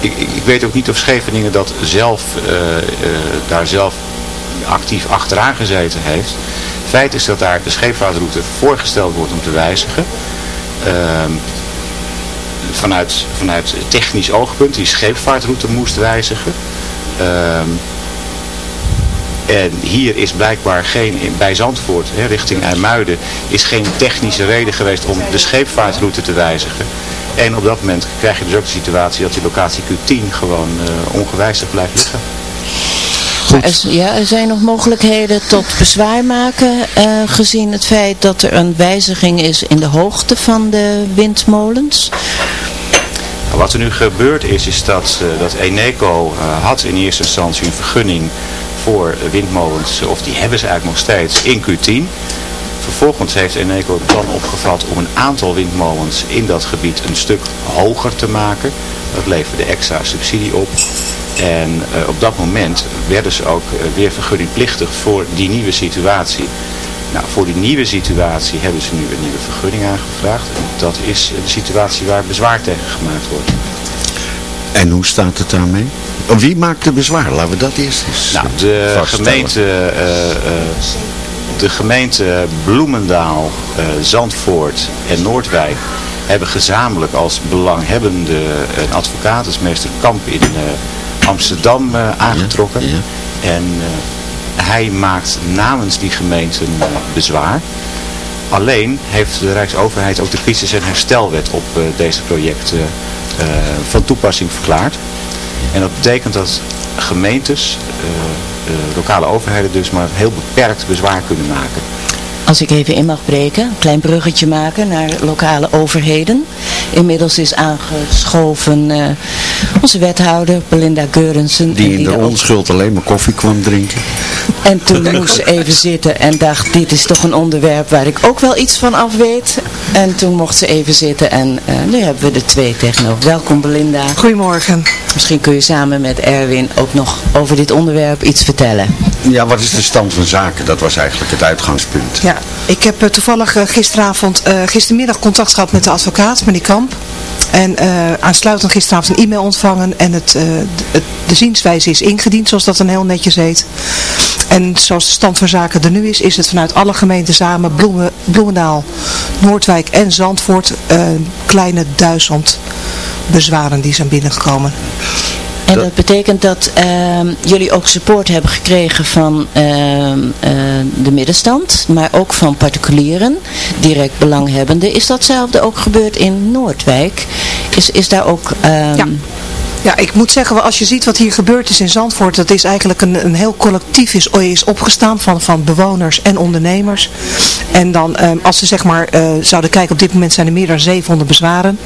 ik, ik weet ook niet of Scheveningen dat zelf, eh, eh, daar zelf actief achteraan gezeten heeft. Feit is dat daar de scheepvaartroute voorgesteld wordt om te wijzigen. Ehm, vanuit, vanuit technisch oogpunt, die scheepvaartroute moest wijzigen. Ehm, en hier is blijkbaar geen, bij Zandvoort, hè, richting IJmuiden, is geen technische reden geweest om de scheepvaartroute te wijzigen. En op dat moment krijg je dus ook de situatie dat die locatie Q10 gewoon eh, ongewijzigd blijft liggen. Er, ja, er zijn nog mogelijkheden tot bezwaar maken, eh, gezien het feit dat er een wijziging is in de hoogte van de windmolens. Wat er nu gebeurd is, is dat, eh, dat Eneco eh, had in eerste instantie een vergunning voor windmolens, of die hebben ze eigenlijk nog steeds, in Q10. Vervolgens heeft Eneco het plan opgevat om een aantal windmolens in dat gebied een stuk hoger te maken. Dat leverde extra subsidie op. En eh, op dat moment werden ze ook eh, weer vergunningplichtig voor die nieuwe situatie. Nou, voor die nieuwe situatie hebben ze nu een nieuwe vergunning aangevraagd. En dat is de situatie waar bezwaar tegen gemaakt wordt. En hoe staat het daarmee? Wie maakt de bezwaar? Laten we dat eerst eens Nou, de gemeente, eh, de gemeente Bloemendaal, Zandvoort en Noordwijk hebben gezamenlijk als belanghebbende een advocaat, is meester Kamp in Amsterdam eh, aangetrokken. ja. En eh, hij maakt namens die gemeenten eh, bezwaar. Alleen heeft de Rijksoverheid ook de crisis- en herstelwet op eh, deze projecten eh, van toepassing verklaard. En dat betekent dat gemeentes, eh, eh, lokale overheden dus, maar heel beperkt bezwaar kunnen maken. Als ik even in mag breken, een klein bruggetje maken naar lokale overheden. Inmiddels is aangeschoven eh, onze wethouder Belinda Geurensen. Die in de ook- onschuld alleen maar koffie kwam drinken. En toen moest ze even zitten en dacht, dit is toch een onderwerp waar ik ook wel iets van af weet. En toen mocht ze even zitten en eh, nu hebben we de twee tegenover. Welkom Belinda. Goedemorgen. Misschien kun je samen met Erwin ook nog over dit onderwerp iets vertellen. Ja, wat is de stand van zaken? Dat was eigenlijk het uitgangspunt. Ja, ik heb eh, toevallig gisteravond, eh, gistermiddag contact gehad met de advocaat, meneer Kamp. En eh, aansluitend gisteravond een e-mail ontvangen en het, eh, het, de zienswijze is ingediend, zoals dat dan heel netjes heet. En zoals de stand van zaken er nu is, is het vanuit alle gemeenten samen, Bloemen, Bloemendaal, Noordwijk en Zandvoort, eh, kleine duizend bezwaren die zijn binnengekomen. En dat, betekent dat ehm, jullie ook support hebben gekregen van ehm, eh, de middenstand, maar ook van particulieren, direct belanghebbenden. Is datzelfde ook gebeurd in Noordwijk? Is, is daar ook... ehm, Ja. Ja, ik moet zeggen, als je ziet wat hier gebeurd is in Zandvoort, dat is eigenlijk een, een heel collectief is, is opgestaan van, van bewoners en ondernemers. En dan, ehm, als ze zeg maar eh, zouden kijken, op dit moment zijn er meer dan 700 bezwaren.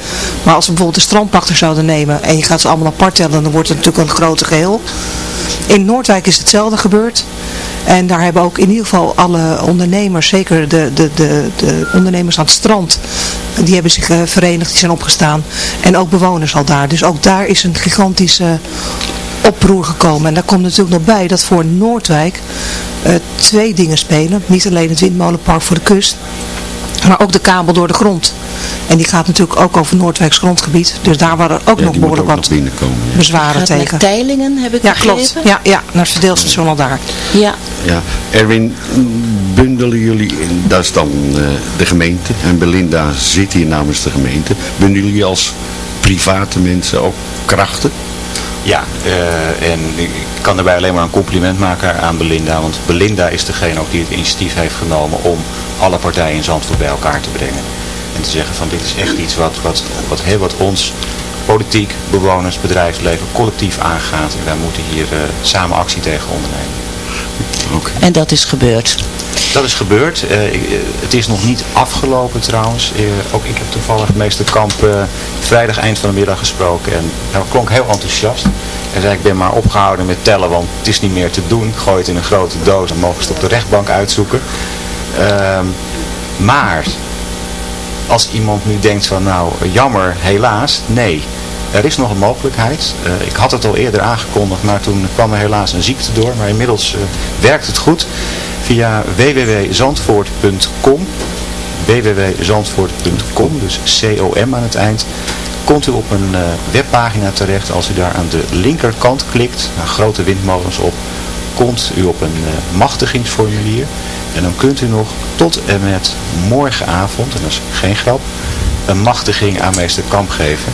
Maar als we bijvoorbeeld de strandpachter zouden nemen en je gaat ze allemaal apart tellen, dan wordt het natuurlijk een grote geheel. In Noordwijk is hetzelfde gebeurd. En daar hebben ook in ieder geval alle ondernemers, zeker de, de, de, de ondernemers aan het strand, die hebben zich eh, verenigd, die zijn opgestaan. En ook bewoners al daar. Dus ook daar is een gigantische oproer gekomen. En daar komt natuurlijk nog bij dat voor Noordwijk eh, twee dingen spelen. Niet alleen het windmolenpark voor de kust, maar ook de kabel door de grond. En die gaat natuurlijk ook over Noordwijks grondgebied. Dus daar waren ook Ja, nog behoorlijk ook wat nog gaat bezwaren naar tegen. Teilingen, heb ik Ja, begrepen? klopt. Ja, ja, naar het verdeelstation al daar. Ja. Ja, Erwin, bundelen jullie, in- dat is dan eh, de gemeente, en Belinda zit hier namens de gemeente, bundelen jullie als private mensen ook krachten? Ja, eh, en ik kan daarbij alleen maar een compliment maken aan Belinda. Want Belinda is degene ook die het initiatief heeft genomen om alle partijen in Zandvoort bij elkaar te brengen. En te zeggen van dit is echt iets wat, wat, wat, heel wat ons, politiek, bewoners, bedrijfsleven, collectief aangaat. En wij moeten hier eh, samen actie tegen ondernemen. En dat is gebeurd. Dat is gebeurd. Eh, eh, het is nog niet afgelopen trouwens. Eh, ook ik heb toevallig meester Kamp vrijdag eind van de middag gesproken. En hij klonk heel enthousiast. Hij zei ik ben maar opgehouden met tellen, want het is niet meer te doen. Gooi het in een grote doos en mogen ze het op de rechtbank uitzoeken. Ehm, maar als iemand nu denkt van nou jammer, helaas, nee. Er is nog een mogelijkheid. Ik had het al eerder aangekondigd, maar toen kwam er helaas een ziekte door. Maar inmiddels werkt het goed. Via www.zandvoort.com www.zandvoort.com, dus C-O-M aan het eind, komt u op een eh, webpagina terecht. Als u daar aan de linkerkant klikt, naar grote windmolens op, komt u op een eh, machtigingsformulier. En dan kunt u nog tot en met morgenavond, en dat is geen grap, een machtiging aan meester Kamp geven.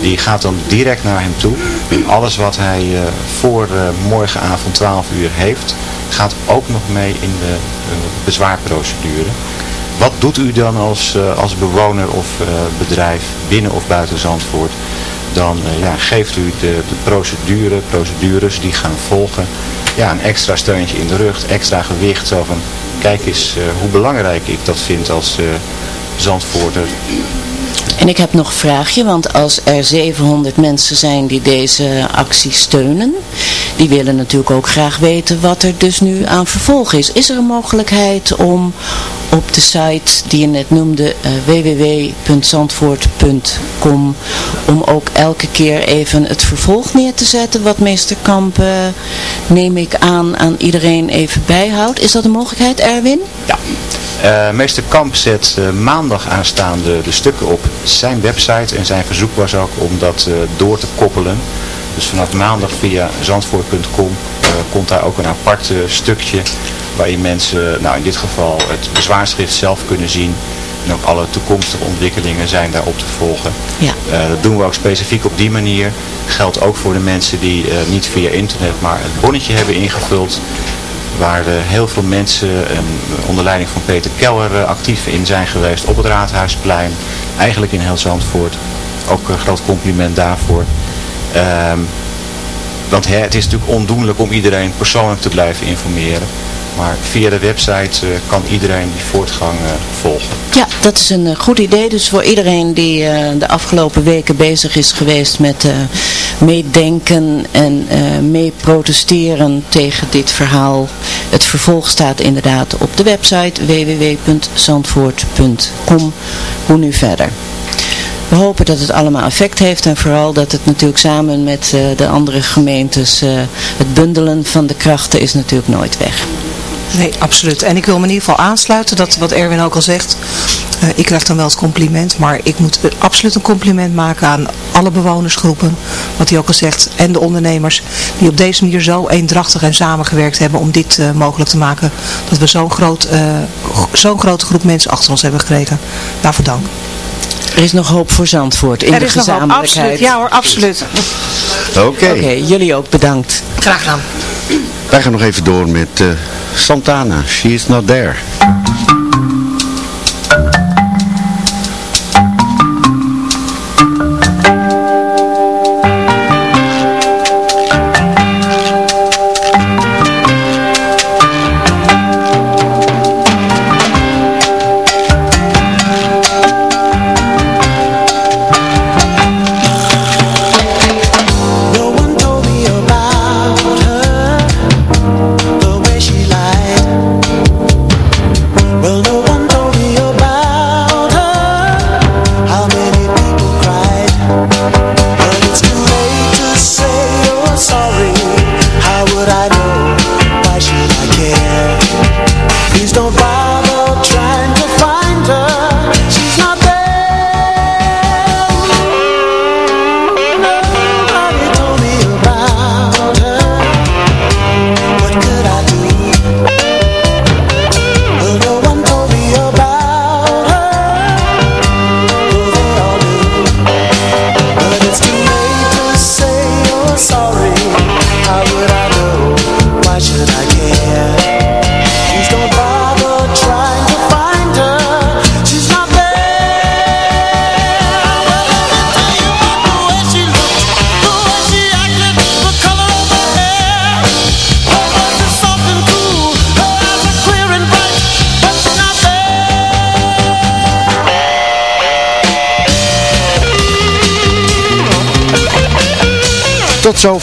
Die gaat dan direct naar hem toe. Alles wat hij eh, voor morgenavond 12 uur heeft, gaat ook nog mee in de eh, bezwaarprocedure. Wat doet u dan als, eh, als bewoner of eh, bedrijf binnen of buiten Zandvoort? Dan ja, geeft u de, de procedure, procedures die gaan volgen, ja, een extra steuntje in de rug, extra gewicht. Zo van, kijk eens hoe belangrijk ik dat vind als Zandvoorter. En ik heb nog een vraagje, want als er 700 mensen zijn die deze actie steunen, die willen natuurlijk ook graag weten wat er dus nu aan vervolg is. Is er een mogelijkheid om op de site die je net noemde, eh, www.zandvoort.com, om ook elke keer even het vervolg neer te zetten, wat meester Kamp, eh, neem ik aan, aan iedereen even bijhoudt. Is dat een mogelijkheid, Erwin? Ja. Eh, meester Kamp zet eh, maandag aanstaande de stukken op zijn website en zijn verzoek was ook om dat eh, door te koppelen. Dus vanaf maandag via zandvoort.com komt daar ook een apart stukje waarin mensen, nou in dit geval het bezwaarschrift zelf kunnen zien. En ook alle toekomstige ontwikkelingen zijn daarop te volgen. Ja. Dat doen we ook specifiek op die manier. Geldt ook voor de mensen die niet via internet maar het bonnetje hebben ingevuld waar eh, heel veel mensen eh, onder leiding van Peter Keller eh, actief in zijn geweest op het Raadhuisplein. Eigenlijk in heel Zandvoort. Ook een groot compliment daarvoor. Ehm, want hè, het is natuurlijk ondoenlijk om iedereen persoonlijk te blijven informeren. Maar via de website eh, kan iedereen die voortgang eh, volgen. Ja, dat is een eh, goed idee. Dus voor iedereen die de afgelopen weken bezig is geweest met meedenken en mee protesteren tegen dit verhaal. Het vervolg staat inderdaad op de website www.zandvoort.com. Hoe nu verder? We hopen dat het allemaal effect heeft en vooral dat het natuurlijk samen met de andere gemeentes, het bundelen van de krachten is natuurlijk nooit weg. Nee, absoluut. En ik wil me in ieder geval aansluiten, dat wat Erwin ook al zegt. Eh, ik krijg dan wel het compliment, maar ik moet absoluut een compliment maken aan alle bewonersgroepen. Wat hij ook al zegt. En de ondernemers die op deze manier zo eendrachtig en samengewerkt hebben om dit eh, mogelijk te maken. Dat we zo'n groot, eh, zo'n grote groep mensen achter ons hebben gekregen. Daarvoor dank. Er is nog hoop voor Zandvoort in er de is nog hoop, gezamenlijkheid. absoluut. Ja hoor, absoluut. Oké. Oké, jullie ook bedankt. Graag gedaan. Wij gaan nog even door met eh, Santana. She is not there.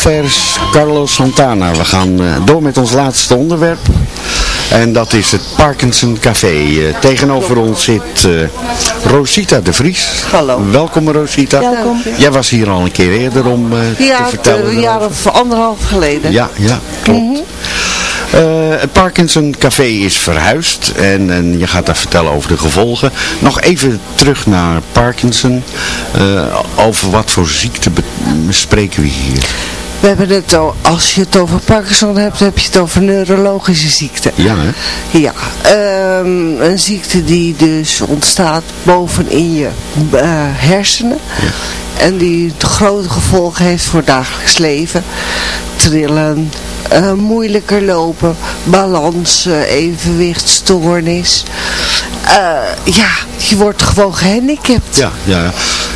Is Carlos Santana. We gaan eh, door met ons laatste onderwerp. En dat is het Parkinson Café. Eh, tegenover ons zit eh, Rosita de Vries. Hallo. Welkom Rosita. Welkom. Jij was hier al een keer eerder om eh, Ja, te vertellen. een jaar of anderhalf geleden. Ja, ja, klopt. Mhm. Eh, het Parkinson Café is verhuisd en, en je gaat daar vertellen over de gevolgen. Nog even terug naar Parkinson. Eh, over wat voor ziekte bespreken we hier? We hebben het, o- als je het over Parkinson hebt, heb je het over neurologische ziekte. Ja, hè? Ja, ehm, een ziekte die dus ontstaat bovenin je eh, hersenen. En die grote gevolgen heeft voor dagelijks leven. Trillen, eh, moeilijker lopen, balans, eh, evenwichtstoornis. Ja, je wordt gewoon gehandicapt. Ja, ja.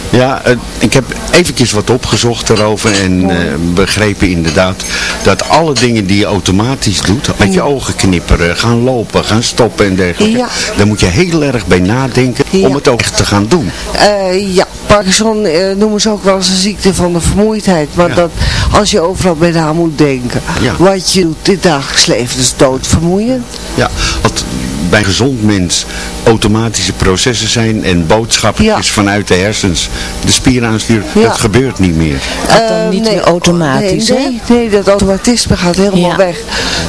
Ja, eh, ik heb eventjes wat opgezocht erover en eh, begrepen inderdaad dat alle dingen die je automatisch doet, met je ogen knipperen, gaan lopen, gaan stoppen en dergelijke, Ja. daar moet je heel erg bij nadenken om het ook echt te gaan doen. Eh, ja, Parkinson eh, noemen ze ook wel eens een ziekte van de vermoeidheid. Maar dat als je overal bij na moet denken. Wat je doet het dagelijks leven is doodvermoeiend. Ja, wat bij een gezond mens automatische processen zijn en boodschapjes vanuit de hersens de spieren aansturen, Ja. dat gebeurt niet meer. dan niet meer automatisch, nee, nee, nee, dat automatisme gaat helemaal Ja. weg.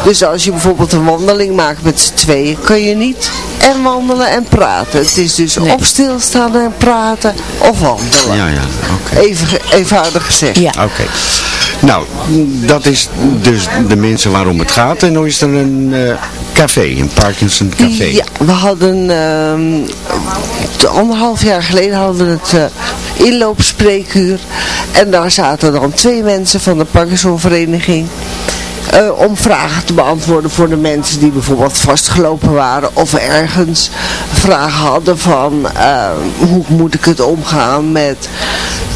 Dus als je bijvoorbeeld een wandeling maakt met z'n tweeën, kun je niet en wandelen en praten. Het is dus of stilstaan en praten of wandelen. Ja, ja, oké. Even, eenvoudig gezegd. Oké. Nou, dat is dus de mensen waarom het gaat. En nu is er een eh, café, een Parkinson café. Ja, we hadden ehm, anderhalf jaar geleden hadden we het eh, inloopspreekuur. En daar zaten dan twee mensen van de Parkinsonvereniging. eh, om vragen te beantwoorden voor de mensen die bijvoorbeeld vastgelopen waren of ergens vragen hadden van eh, hoe moet ik het omgaan met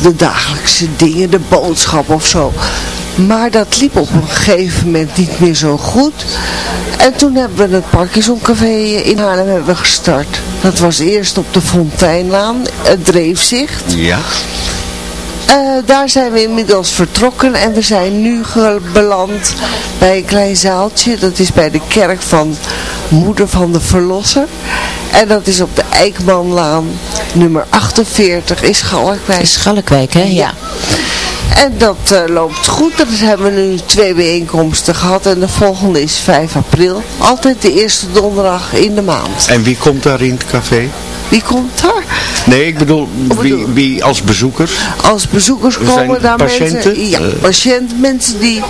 de dagelijkse dingen, de boodschap of zo. Maar dat liep op een gegeven moment niet meer zo goed. En toen hebben we het Parkinson Café in Haarlem hebben we gestart. Dat was eerst op de Fonteinlaan, het Dreefzicht. Ja. Eh, daar zijn we inmiddels vertrokken en we zijn nu beland bij een klein zaaltje. Dat is bij de kerk van Moeder van de Verlosser. En dat is op de Eikmanlaan, nummer 48, in Schalkwijk. In Schalkwijk, hè? Ja. En dat eh, loopt goed. Dat hebben we nu twee bijeenkomsten gehad. En de volgende is 5 april. Altijd de eerste donderdag in de maand. En wie komt daar in het café? Wie komt daar? Nee, ik bedoel, wie, wie als bezoekers? Als bezoekers Er komen daar patiënten? mensen, ja, Eh. patiënten, mensen die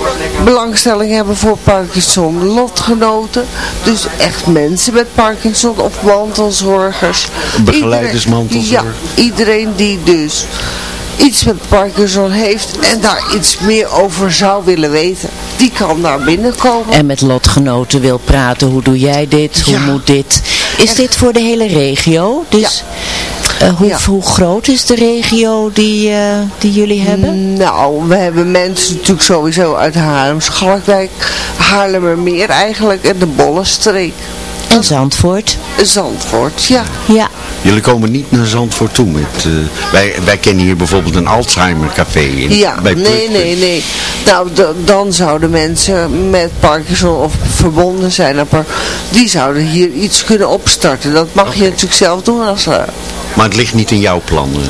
belangstelling hebben voor Parkinson, lotgenoten, dus echt mensen met Parkinson of mantelzorgers. Begeleiders, Iedereen- mantelzorg. Ja, iedereen die dus iets met Parkinson heeft en daar iets meer over zou willen weten, die kan daar binnenkomen. En met lotgenoten wil praten, hoe doe jij dit, hoe moet dit? Is dit voor de hele regio? Dus eh, hoe, hoe groot is de regio die, eh, die jullie hebben? Nou, we hebben mensen natuurlijk sowieso uit Haarlem, Schalkwijk, Haarlemmermeer eigenlijk en de Bollenstreek. Zandvoort? Zandvoort, ja. Ja. Jullie komen niet naar Zandvoort toe met... eh, wij, wij kennen hier bijvoorbeeld een Alzheimer café in. Ja, bij nee, nee, nee. Nou, dan zouden mensen met Parkinson of verbonden zijn, aan Par- die zouden hier iets kunnen opstarten. Dat mag je natuurlijk zelf doen als... eh, Maar het ligt niet in jouw plannen.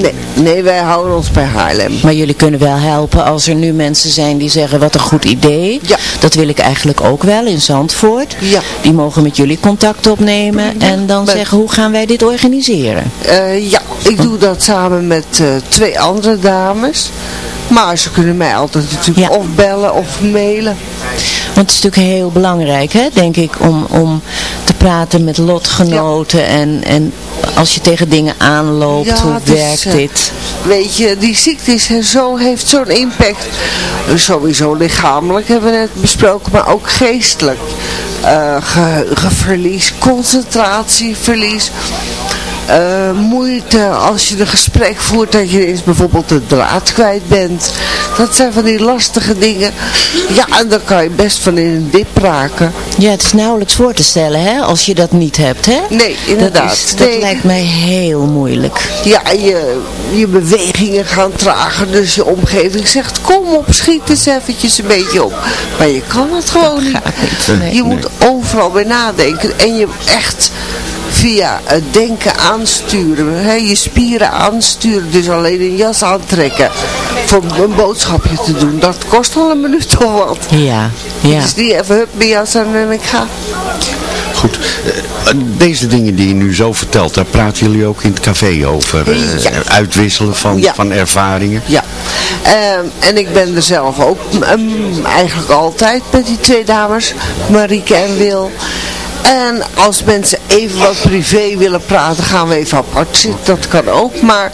nee, nee, wij houden ons bij Haarlem. Maar jullie kunnen wel helpen als er nu mensen zijn die zeggen wat een goed idee. Ja. Dat wil ik eigenlijk ook wel in Zandvoort. Ja. Die mogen met jullie contact opnemen en dan zeggen hoe gaan wij dit organiseren. Eh, ja, ik doe dat samen met eh, twee andere dames. Maar ze kunnen mij altijd natuurlijk of bellen of mailen. Want het is natuurlijk heel belangrijk, hè, denk ik, om, om te praten met lotgenoten en, en als je tegen dingen aanloopt, Ja, hoe is, werkt eh, dit? Weet je, die ziekte is en zo, heeft zo'n impact. Sowieso lichamelijk hebben we net besproken, maar ook geestelijk. Geheugenverlies, concentratieverlies. Eh, moeite als je een gesprek voert dat je eens bijvoorbeeld de draad kwijt bent. Dat zijn van die lastige dingen. Ja, en dan kan je best van in een dip raken. Ja, het is nauwelijks voor te stellen, hè, als je dat niet hebt, hè? Nee, inderdaad. Dat, is- dat Nee. lijkt mij heel moeilijk. Ja, je, je bewegingen gaan trager, dus je omgeving zegt, kom op, schiet eens eventjes een beetje op. Maar je kan het gewoon niet. Nee, je moet overal bij nadenken en je echt via het denken aansturen, hè, je spieren aansturen, dus alleen een jas aantrekken voor een boodschapje te doen. Dat kost al een minuut of wat. Ja, ja. Dus die even hup, mijn jas aan en ik ga. Goed, eh, deze dingen die je nu zo vertelt, daar praten jullie ook in het café over. eh, Ja. Uitwisselen van, Ja. van ervaringen. Ja, Ehm, en ik ben er zelf ook ehm, eigenlijk altijd met die twee dames, Marieke en Wil. En als mensen even wat privé willen praten, gaan we even apart zitten. Dat kan ook, maar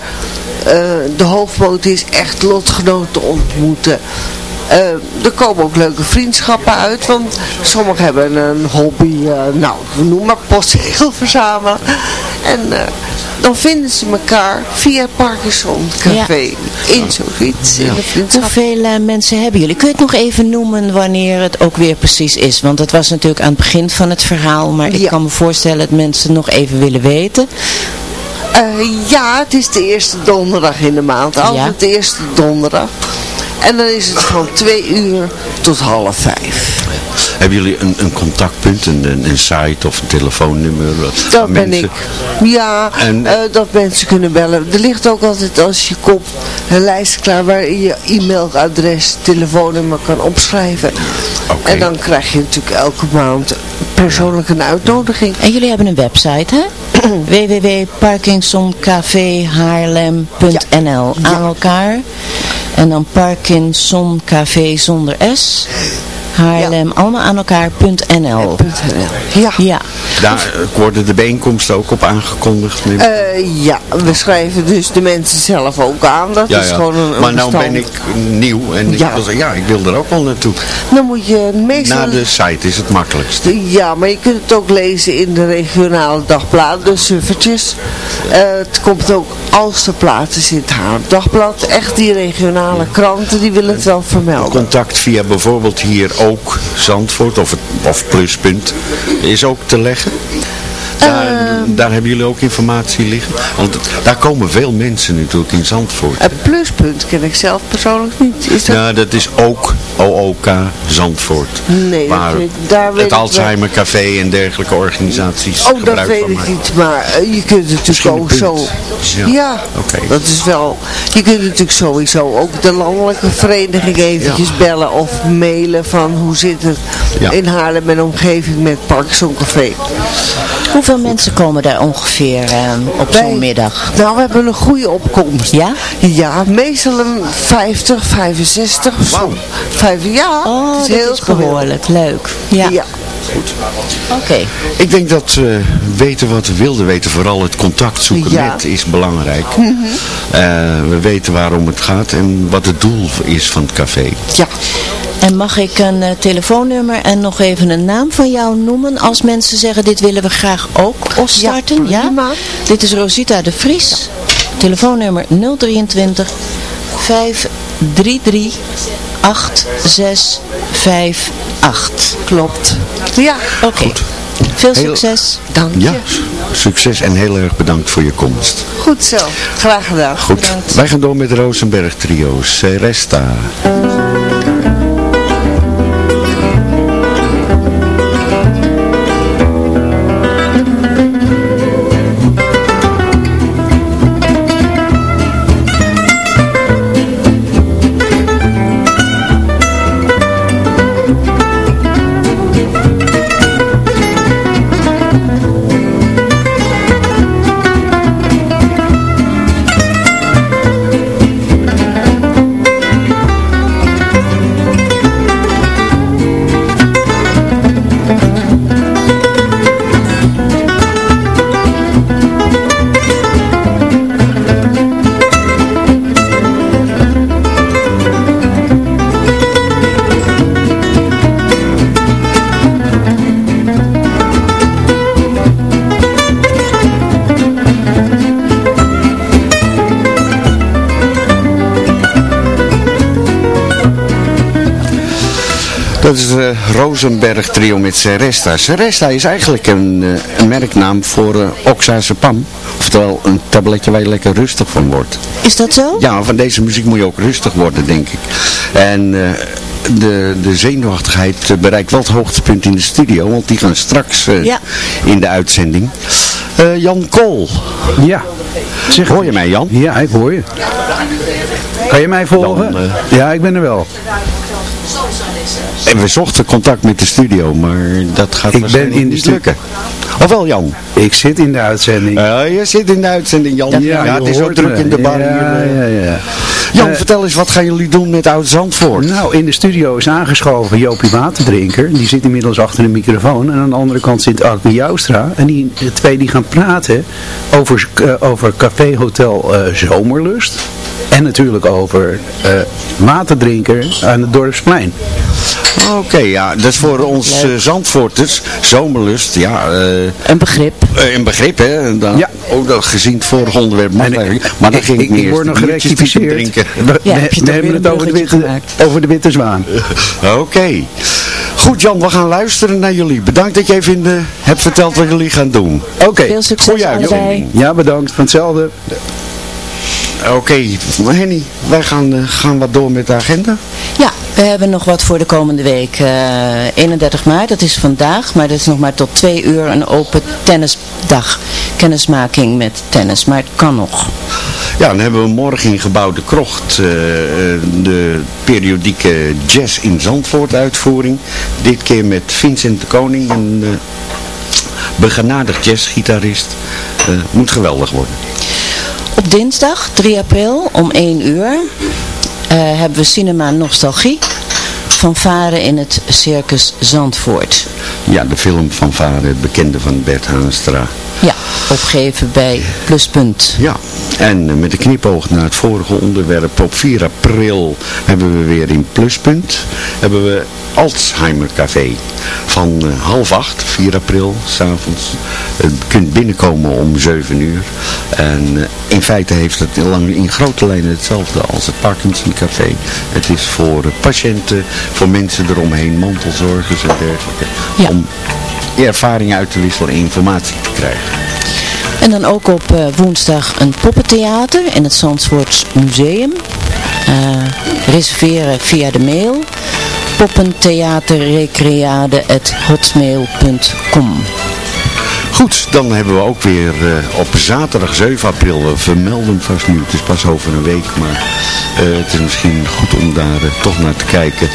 eh, de hoofdmoot is echt lotgenoten ontmoeten. Eh, er komen ook leuke vriendschappen uit, want sommigen hebben een hobby, eh, nou, noem maar postzegel verzamelen. En dan vinden ze elkaar via het Parkinson Café in zoiets, vriendschap. Hoeveel eh, mensen hebben jullie? Kun je het nog even noemen wanneer het ook weer precies is? Want het was natuurlijk aan het begin van het verhaal, maar ik kan me voorstellen dat mensen nog even willen weten. Eh, ja, het is de eerste donderdag in de maand. Altijd de eerste donderdag. En dan is het van twee uur tot half vijf. Hebben jullie een, een contactpunt, een, een, een site of een telefoonnummer? eh, Dat ben mensen- ik. Ja, En- eh, dat mensen kunnen bellen. Er ligt ook altijd als je komt een lijst klaar waar je e-mailadres, telefoonnummer kan opschrijven. En dan krijg je natuurlijk elke maand persoonlijk een uitnodiging. En jullie hebben een website, hè? [CLEARS THROAT] www.parkinsoncavehaarlem.nl Aan elkaar. En dan Parkinson Café zonder S. Haarlem, allemaal aan elkaar.nl. Ja. ja. Daar eh, worden de bijeenkomsten ook op aangekondigd. Eh, ja, we schrijven dus de mensen zelf ook aan. Dat ja, is ja. gewoon een, een maar nou bestand. ben ik nieuw en Ja. ik wil zeggen, ja, ik wil er ook wel naartoe. Dan moet je meestal... Naar de site is het makkelijkst. Ja, maar je kunt het ook lezen in de regionale dagbladen, de suffertjes. Eh, het komt ook als er plaatsen zit haar dagblad. Echt die regionale kranten, die willen het wel vermelden. Contact via bijvoorbeeld hier ook Zandvoort of, het, of Pluspunt is ook te leggen. Ehm. Daar hebben jullie ook informatie liggen. Want daar komen veel mensen natuurlijk in Zandvoort. Een pluspunt ken ik zelf persoonlijk niet. Is dat... Ja, dat is ook OOK Zandvoort. Nee, dat waar daar weet het wel. Alzheimer Café en dergelijke organisaties Oh, dat weet ik maken. niet, maar eh, je kunt natuurlijk Misschien een ook punt. zo... Ja. Ja, Oké. dat is wel... Je kunt natuurlijk sowieso ook de landelijke vereniging eventjes bellen of mailen van hoe zit het Ja. in Haarlem en omgeving met Parkinson Café. Hoeveel mensen komen komen daar ongeveer eh, op zo'n middag? Nou, we hebben een goede opkomst. Ja? Ja, meestal een 50, 65 of zo. Vijf, ja, Oh, het is dat heel is behoorlijk. Leuk. Ja. Ja. Oké. Ik denk dat we weten wat we wilden weten. Vooral het contact zoeken Ja. met is belangrijk. Mhm. Eh, we weten waarom het gaat en wat het doel is van het café. Ja. En mag ik een eh, telefoonnummer en nog even een naam van jou noemen als mensen zeggen dit willen we graag ook opstarten? Ja, prima. Dit is Rosita de Vries. Telefoonnummer 023 533 8658. Klopt. Ja. Oké. Veel Heel- succes. Dank je. Ja, succes en heel erg bedankt voor je komst. Goed zo. Graag gedaan. Goed, wij gaan door met Rosenberg Trio. Seresta. De Rosenberg trio met Seresta. Seresta is eigenlijk een, eh, een merknaam voor uh, oxazepam. Oftewel een tabletje waar je lekker rustig van wordt. Is dat zo? Ja, van deze muziek moet je ook rustig worden, denk ik. En eh, de, de zenuwachtigheid eh, bereikt wel het hoogtepunt in de studio, want die gaan straks eh, Ja. in de uitzending. Eh, Jan Kool. Ja. Zeg Hoor je mij, Jan? Ja, ik hoor je. Kan je mij volgen? Dan, eh, ja, ik ben er wel. En we zochten contact met de studio, maar dat gaat Ik ben in de niet lukken. Of wel, Jan? Ik zit in de uitzending. Ja, je zit in de uitzending, Jan. Ja, het is zo hoort druk in de bar Ja, hier. eh. ja. Jan, Eh, vertel eens, wat gaan jullie doen met Oud-Zandvoort? Nou, in de studio is aangeschoven Jopie Waterdrinker. Die zit inmiddels achter de microfoon. En aan de andere kant zit Arne Joustra. En die de twee die gaan praten over, over Café Hotel Zomerlust. En natuurlijk over Waterdrinker aan het Dorpsplein. Oké, ja, dat is voor ons eh, Zandvoorters, zomerlust, ja. eh, Een begrip. eh, een begrip, hè. Dan, Ja. Ook dat gezien het vorige onderwerp mag En ik- eigenlijk. Maar dan ging ik, ik, niet ik eerst word nog gerectificeerd. drinken. We, Ja, we- heb je we toch hebben het over de, witte, gemaakt? over de witte zwaan. Oké. Goed Jan, we gaan luisteren naar jullie. Bedankt dat je even in de, hebt verteld wat jullie gaan doen. Oké. Veel succes Goeie. Ja, bedankt. Van hetzelfde. Oké, Henny, wij gaan, gaan wat door met de agenda. Ja, we hebben nog wat voor de komende week. eh 31 maart, dat is vandaag, maar dat is nog maar tot twee uur een open tennisdag. Kennismaking met tennis, maar het kan nog. Ja, dan hebben we morgen in Gebouw de Krocht eh, eh, de periodieke Jazz in Zandvoort uitvoering. Dit keer met Vincent de Koning, een uh, begenadigd jazzgitarist. Eh, moet geweldig worden. Op dinsdag 3 april om 1 uur eh, hebben we Cinema Nostalgie van Varen in het Circus Zandvoort. Ja, de film van Vader, het bekende van Bert Haanstra. Ja, opgeven bij Pluspunt. Ja, en met de knipoog naar het vorige onderwerp, op 4 april hebben we weer in Pluspunt, hebben we Alzheimer Café. Van eh, half acht, 4 april, s'avonds. Je kunt binnenkomen om 7 uur. En eh, in feite heeft het lang, in grote lijnen hetzelfde als het Parkinson Café. Het is voor eh, patiënten, voor mensen eromheen, mantelzorgers en dergelijke. Ja. Om ervaringen uit te wisselen en informatie te krijgen. En dan ook op eh, woensdag een poppentheater in het Zandvoorts Museum. Eh, reserveren via de mail poppentheaterrecreade.hotmail.com Goed, dan hebben we ook weer eh, op zaterdag 7 april, we vermelden hem vast nu, het is pas over een week, maar eh, het is misschien goed om daar eh, toch naar te kijken.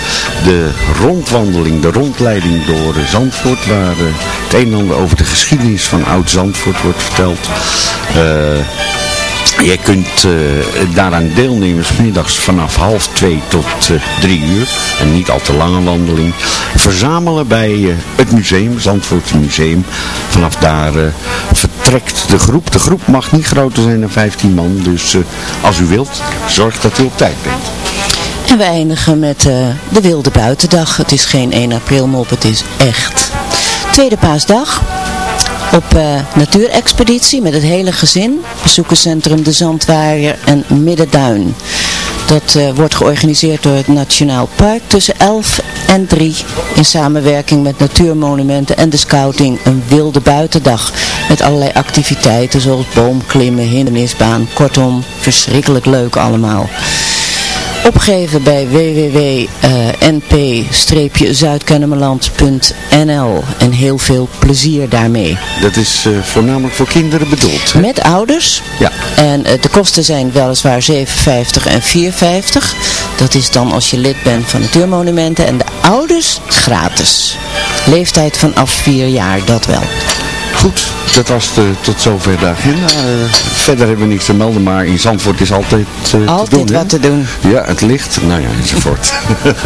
De rondwandeling, de rondleiding door eh, Zandvoort, waar eh, het een en ander over de geschiedenis van Oud-Zandvoort wordt verteld. Jij kunt eh, daaraan deelnemen, middags vanaf half twee tot eh, drie uur. En niet al te lange wandeling. Verzamelen bij eh, het museum, Zandvoortse Museum. Vanaf daar vertrekt de groep. De groep mag niet groter zijn dan 15 man. Dus als u wilt, zorg dat u op tijd bent. En we eindigen met de Wilde Buitendag. Het is geen 1 april mop, het is echt. Tweede paasdag. Op eh, natuurexpeditie met het hele gezin. Bezoekerscentrum De Zandwaaier en Middenduin. Dat eh, wordt georganiseerd door het Nationaal Park tussen 11 en 3 in samenwerking met Natuurmonumenten en de Scouting een wilde buitendag met allerlei activiteiten zoals boomklimmen, hindernisbaan, kortom verschrikkelijk leuk allemaal. Opgeven bij www.np-zuidkennemerland.nl en heel veel plezier daarmee. Dat is eh, voornamelijk voor kinderen bedoeld. Hè? Met ouders. Ja. En eh, de kosten zijn weliswaar 7,50 en 4,50. Dat is dan als je lid bent van Natuurmonumenten. En de ouders gratis. Leeftijd vanaf 4 jaar, dat wel. Goed, dat was de, tot zover de agenda. Eh, verder hebben we niks te melden, maar in Zandvoort is altijd eh, te Altijd doen. wat te doen. Ja, het licht, nou ja, enzovoort.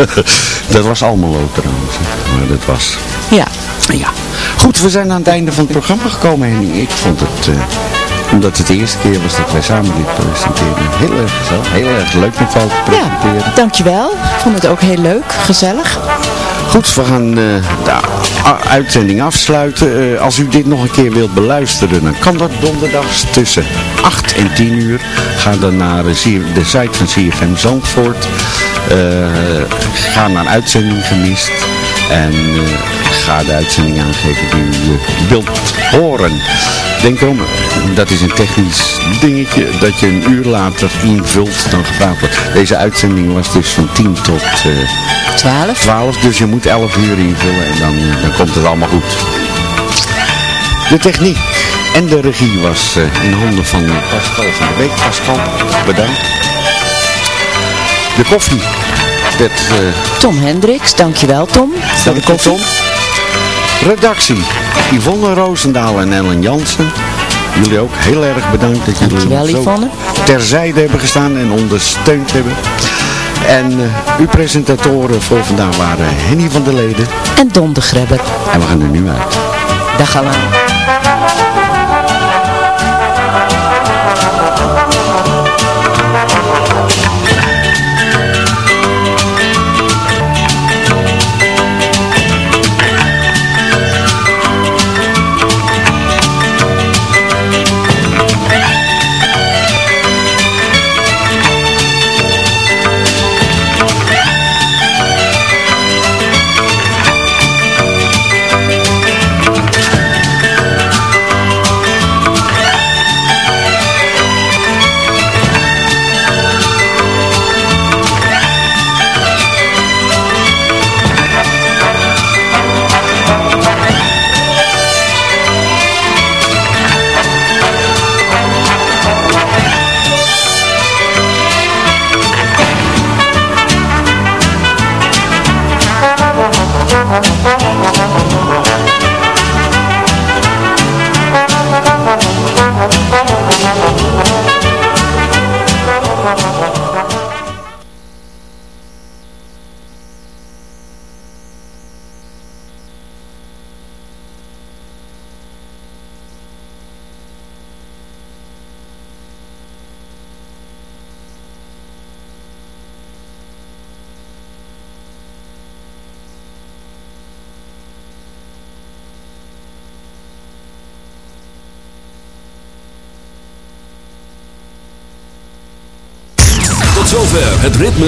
[LAUGHS] dat was allemaal ook trouwens. Maar dat was... Ja. Ja. Goed, we zijn aan het einde van het programma gekomen, Henning. Ik vond het, eh, omdat het de eerste keer was dat wij samen dit presenteren, heel erg gezellig. Heel erg leuk met jou te presenteren. Dankjewel. Ik vond het ook heel leuk, gezellig. Goed, we gaan eh, de uitzending afsluiten. Eh, als u dit nog een keer wilt beluisteren, dan kan dat donderdags tussen 8 en 10 uur. Ga dan naar eh, de site van CFM Zandvoort. Ga naar uitzending gemist. En eh, ga de uitzending aangeven die u eh, wilt horen. Denk erom, dat is een technisch dingetje dat je een uur later invult dan gevraagd wordt. Deze uitzending was dus van 10 tot... eh, 12. 12, dus je moet 11 uur invullen en dan, eh, dan komt het allemaal goed. De techniek en de regie was in handen van Pascal van de Beek. Pascal, bedankt. De koffie werd... eh, Tom Hendricks, dankjewel Tom. Voor de Dank je, koffie. Tom. Redactie, Yvonne Roosendaal en Ellen Jansen. Jullie ook heel erg bedankt dat jullie Dankjewel, zo Yvonne. terzijde hebben gestaan en ondersteund hebben. En eh, uw presentatoren voor vandaag waren Henny van der Leden. En Don de Grebber. En we gaan er nu uit. Dag allemaal.